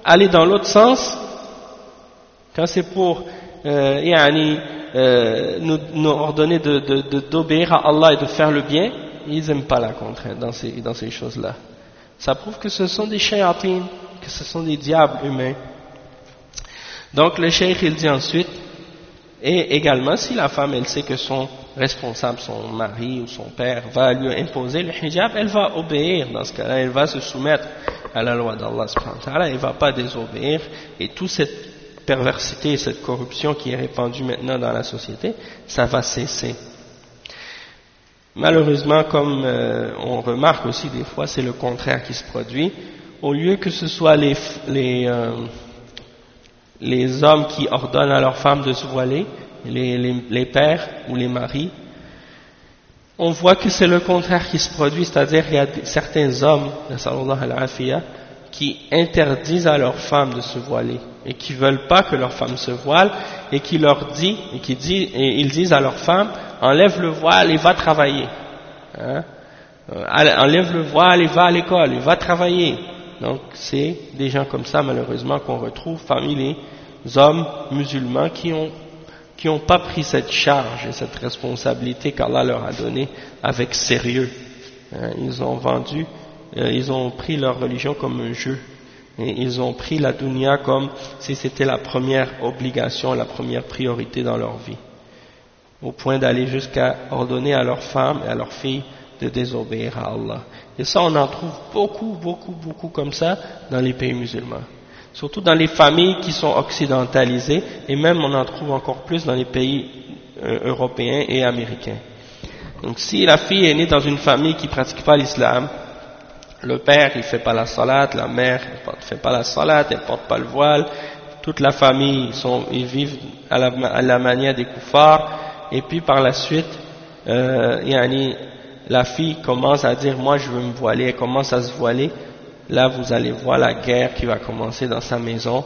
aller dans l'autre sens, quand c'est pour euh, euh, nous, ordonner d'obéir de, de, à Allah et de faire le bien, ils n'aiment pas la contrainte dans ces, dans ces choses-là. Ça prouve que ce sont des shayatines, que ce sont des diables humains. Donc le cheikh il dit ensuite, et également si la femme elle sait que son responsable, son mari ou son père va lui imposer le hijab, elle va obéir dans ce cas-là, elle va se soumettre à la loi d'Allah, elle ne va pas désobéir et toute cette perversité, cette corruption qui est répandue maintenant dans la société, ça va cesser. Malheureusement, comme euh, on remarque aussi des fois, c'est le contraire qui se produit. Au lieu que ce soit les, les, euh, les hommes qui ordonnent à leurs femmes de se voiler, les, les, les pères ou les maris, on voit que c'est le contraire qui se produit, c'est-à-dire qu'il y a certains hommes, qui interdisent à leurs femmes de se voiler et qui veulent pas que leurs femmes se voilent et qui leur dit et qui dit et ils disent à leurs femmes enlève le voile et va travailler. Hein? Euh, enlève le voile et va à l'école et va travailler. Donc c'est des gens comme ça malheureusement qu'on retrouve parmi les hommes musulmans qui ont qui n'ont pas pris cette charge et cette responsabilité qu'Allah leur a donnée avec sérieux. Hein? Ils ont vendu, ils ont pris leur religion comme un jeu. Et ils ont pris la dunya comme si c'était la première obligation, la première priorité dans leur vie. Au point d'aller jusqu'à ordonner à leurs femmes et à leurs filles de désobéir à Allah. Et ça, on en trouve beaucoup, beaucoup, beaucoup comme ça dans les pays musulmans. Surtout dans les familles qui sont occidentalisées, et même on en trouve encore plus dans les pays euh, européens et américains. Donc si la fille est née dans une famille qui ne pratique pas l'islam, le père il fait pas la salat, la mère ne fait pas la salat, elle porte pas le voile, toute la famille ils, vivent à la, manière des koufars, et puis par la suite, euh, la fille commence à dire moi je veux me voiler, elle commence à se voiler, là vous allez voir la guerre qui va commencer dans sa maison.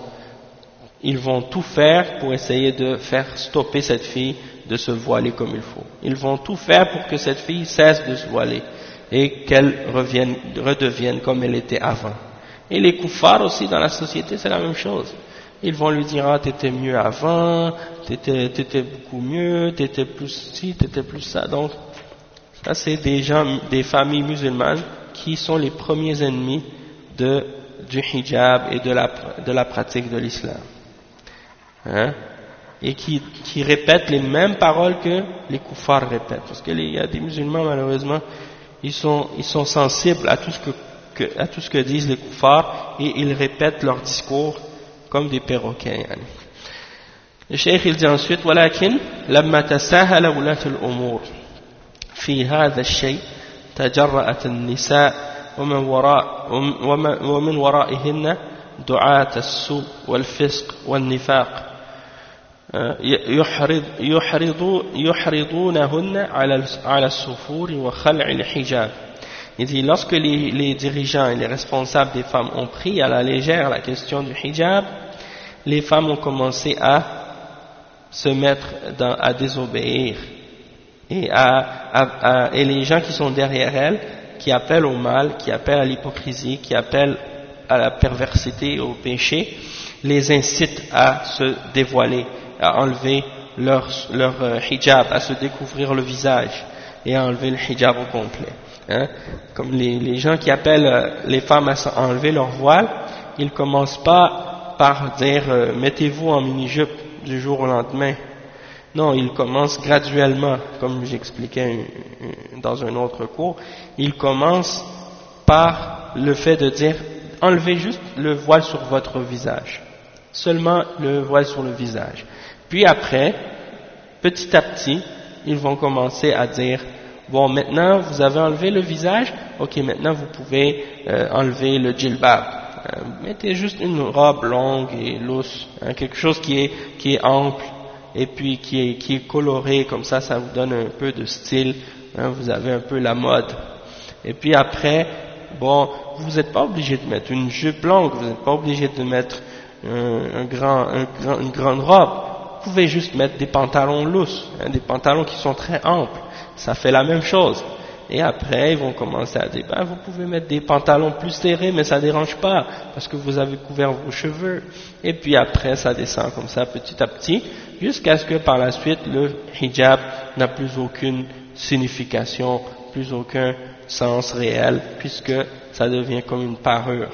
Ils vont tout faire pour essayer de faire stopper cette fille de se voiler comme il faut. Ils vont tout faire pour que cette fille cesse de se voiler et qu'elle redevienne comme elle était avant. Et les koufars aussi dans la société, c'est la même chose. Ils vont lui dire, ah, t'étais mieux avant, t'étais, étais beaucoup mieux, t'étais plus ci, t'étais plus ça. Donc, ça c'est des gens, des familles musulmanes qui sont les premiers ennemis de, du hijab et de la, de la pratique de l'islam. Hein? Et qui, qui répètent les mêmes paroles que les koufars répètent. Parce qu'il y a des musulmans, malheureusement, ils sont, ils sont sensibles à tout ce que, que, à tout ce que disent les koufars et ils répètent leur discours comme des perroquets. Yani. Le cheikh il dit ensuite ولكن لما تساهل ولاة الأمور في هذا الشيء تجرأت النساء ومن وراء ومن ورائهن دعاة السوء والفسق والنفاق يحرض يحرض يحرضونهن على على السفور وخلع الحجاب Il dit, lorsque les, les, dirigeants et les responsables des femmes ont pris à la légère la question du hijab, les femmes ont commencé à se mettre dans, à désobéir. Et, à, à, à, et les gens qui sont derrière elles, qui appellent au mal, qui appellent à l'hypocrisie, qui appellent à la perversité, au péché, les incitent à se dévoiler à enlever leur, leur euh, hijab, à se découvrir le visage et à enlever le hijab au complet. Hein. Comme les, les, gens qui appellent euh, les femmes à enlever leur voile, ils commencent pas par dire euh, mettez-vous en mini-jupe du jour au lendemain. Non, ils commencent graduellement, comme j'expliquais dans un autre cours, ils commencent par le fait de dire enlevez juste le voile sur votre visage. Seulement le voile sur le visage. Puis après, petit à petit, ils vont commencer à dire, bon maintenant vous avez enlevé le visage, ok maintenant vous pouvez euh, enlever le djilbab. Euh, mettez juste une robe longue et lousse, hein, quelque chose qui est, qui est ample et puis qui est, qui est coloré, comme ça ça vous donne un peu de style, hein, vous avez un peu la mode. Et puis après, bon, vous n'êtes pas obligé de mettre une jupe longue, vous n'êtes pas obligé de mettre un, un grand, une grande robe vous pouvez juste mettre des pantalons lousses, hein, des pantalons qui sont très amples, ça fait la même chose. et après ils vont commencer à dire ben, vous pouvez mettre des pantalons plus serrés mais ça dérange pas parce que vous avez couvert vos cheveux. Et puis après ça descend comme ça petit à petit jusqu'à ce que par la suite le hijab n'a plus aucune signification plus aucun sens réel puisque ça devient comme une parure.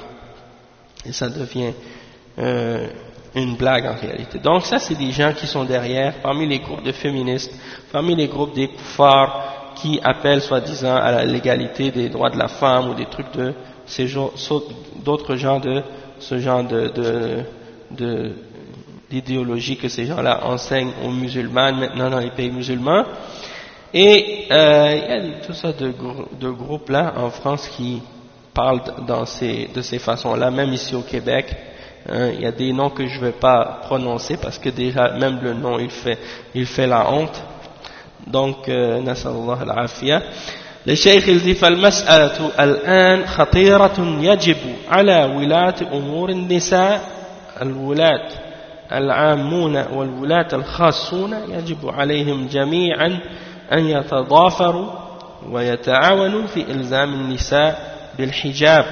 Et ça devient euh, une blague en réalité. Donc ça c'est des gens qui sont derrière, parmi les groupes de féministes, parmi les groupes des koufars qui appellent soi-disant à la légalité des droits de la femme ou des trucs de d'autres genres de ce genre de, d'idéologie que ces gens-là enseignent aux musulmans maintenant dans les pays musulmans. Et euh, il y a tout ça de, de groupes là en France qui parlent dans ces, de ces façons-là, même ici au Québec. Hein, il y a des noms que je ne vais pas prononcer parce que déjà même le nom il fait, il fait la honte. Donc, euh, nasallallahu al-afiyah. للشيخ يلزي فالمسألة الآن خطيرة يجب على ولاة أمور النساء الولاة العامون والولاة الخاصون يجب عليهم جميعا أن يتضافروا ويتعاونوا في إلزام النساء بالحجاب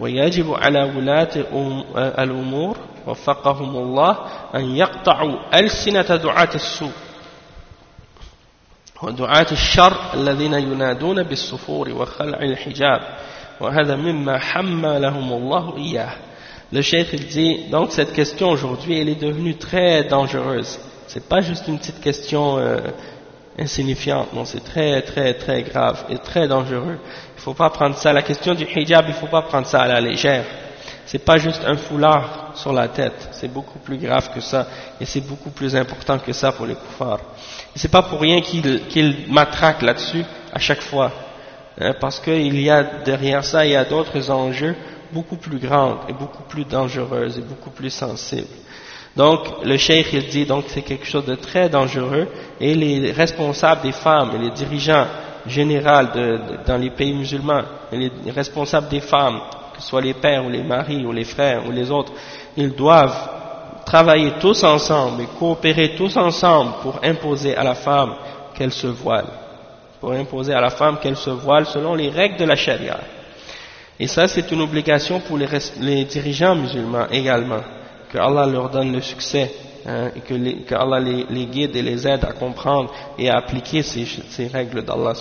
ويجب على ولاة الأمور وفقهم الله أن يقطعوا ألسنة دعاة السوء. ودعاة الشر الذين ينادون بالسفور وخلع الحجاب. وهذا مما حملهم الله إياه. Le cheikh il dit, donc cette question aujourd'hui, elle est devenue très dangereuse. C'est pas juste une petite question euh, insignifiante, non, c'est très très très grave et très dangereux. Il faut pas prendre ça, la question du hijab, il faut pas prendre ça à la légère. C'est pas juste un foulard sur la tête, c'est beaucoup plus grave que ça et c'est beaucoup plus important que ça pour les koufars. Et c'est pas pour rien qu'ils qu matraquent là-dessus à chaque fois, hein, parce qu'il y a derrière ça, il y a d'autres enjeux beaucoup plus grands et beaucoup plus dangereux et beaucoup plus sensibles. Donc, le cheikh, il dit, donc c'est quelque chose de très dangereux, et les responsables des femmes et les dirigeants généraux dans les pays musulmans, et les responsables des femmes, que ce soit les pères ou les maris ou les frères ou les autres, ils doivent travailler tous ensemble et coopérer tous ensemble pour imposer à la femme qu'elle se voile, pour imposer à la femme qu'elle se voile selon les règles de la charia. Et ça, c'est une obligation pour les dirigeants musulmans également que Allah leur donne le succès, hein, et que, les, que Allah les, les, guide et les aide à comprendre et à appliquer ces, ces règles d'Allah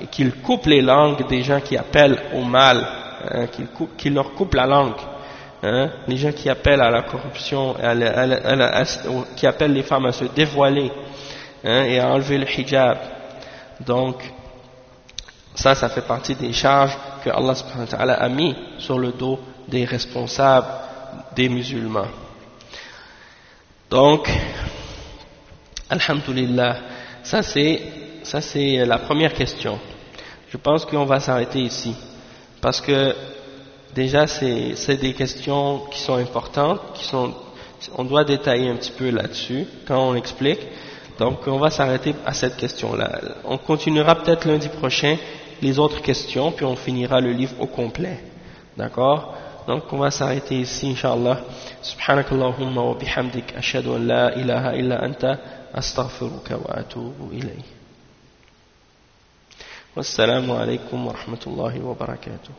et qu'il coupe les langues des gens qui appellent au mal, hein, qu'il qu leur coupe la langue, hein, les gens qui appellent à la corruption, à la, à la, à qui appellent les femmes à se dévoiler hein, et à enlever le hijab. Donc, ça, ça fait partie des charges que Allah a mis sur le dos des responsables des musulmans. Donc, Alhamdulillah, ça c'est, ça c'est la première question. Je pense qu'on va s'arrêter ici, parce que déjà c'est des questions qui sont importantes, qui sont, on doit détailler un petit peu là-dessus quand on explique. Donc on va s'arrêter à cette question-là. On continuera peut-être lundi prochain les autres questions, puis on finira le livre au complet. D'accord? Donc on va s'arrêter ici, Inch'Allah. سبحانك اللهم وبحمدك أشهد أن لا إله إلا أنت أستغفرك وأتوب إليه والسلام عليكم ورحمة الله وبركاته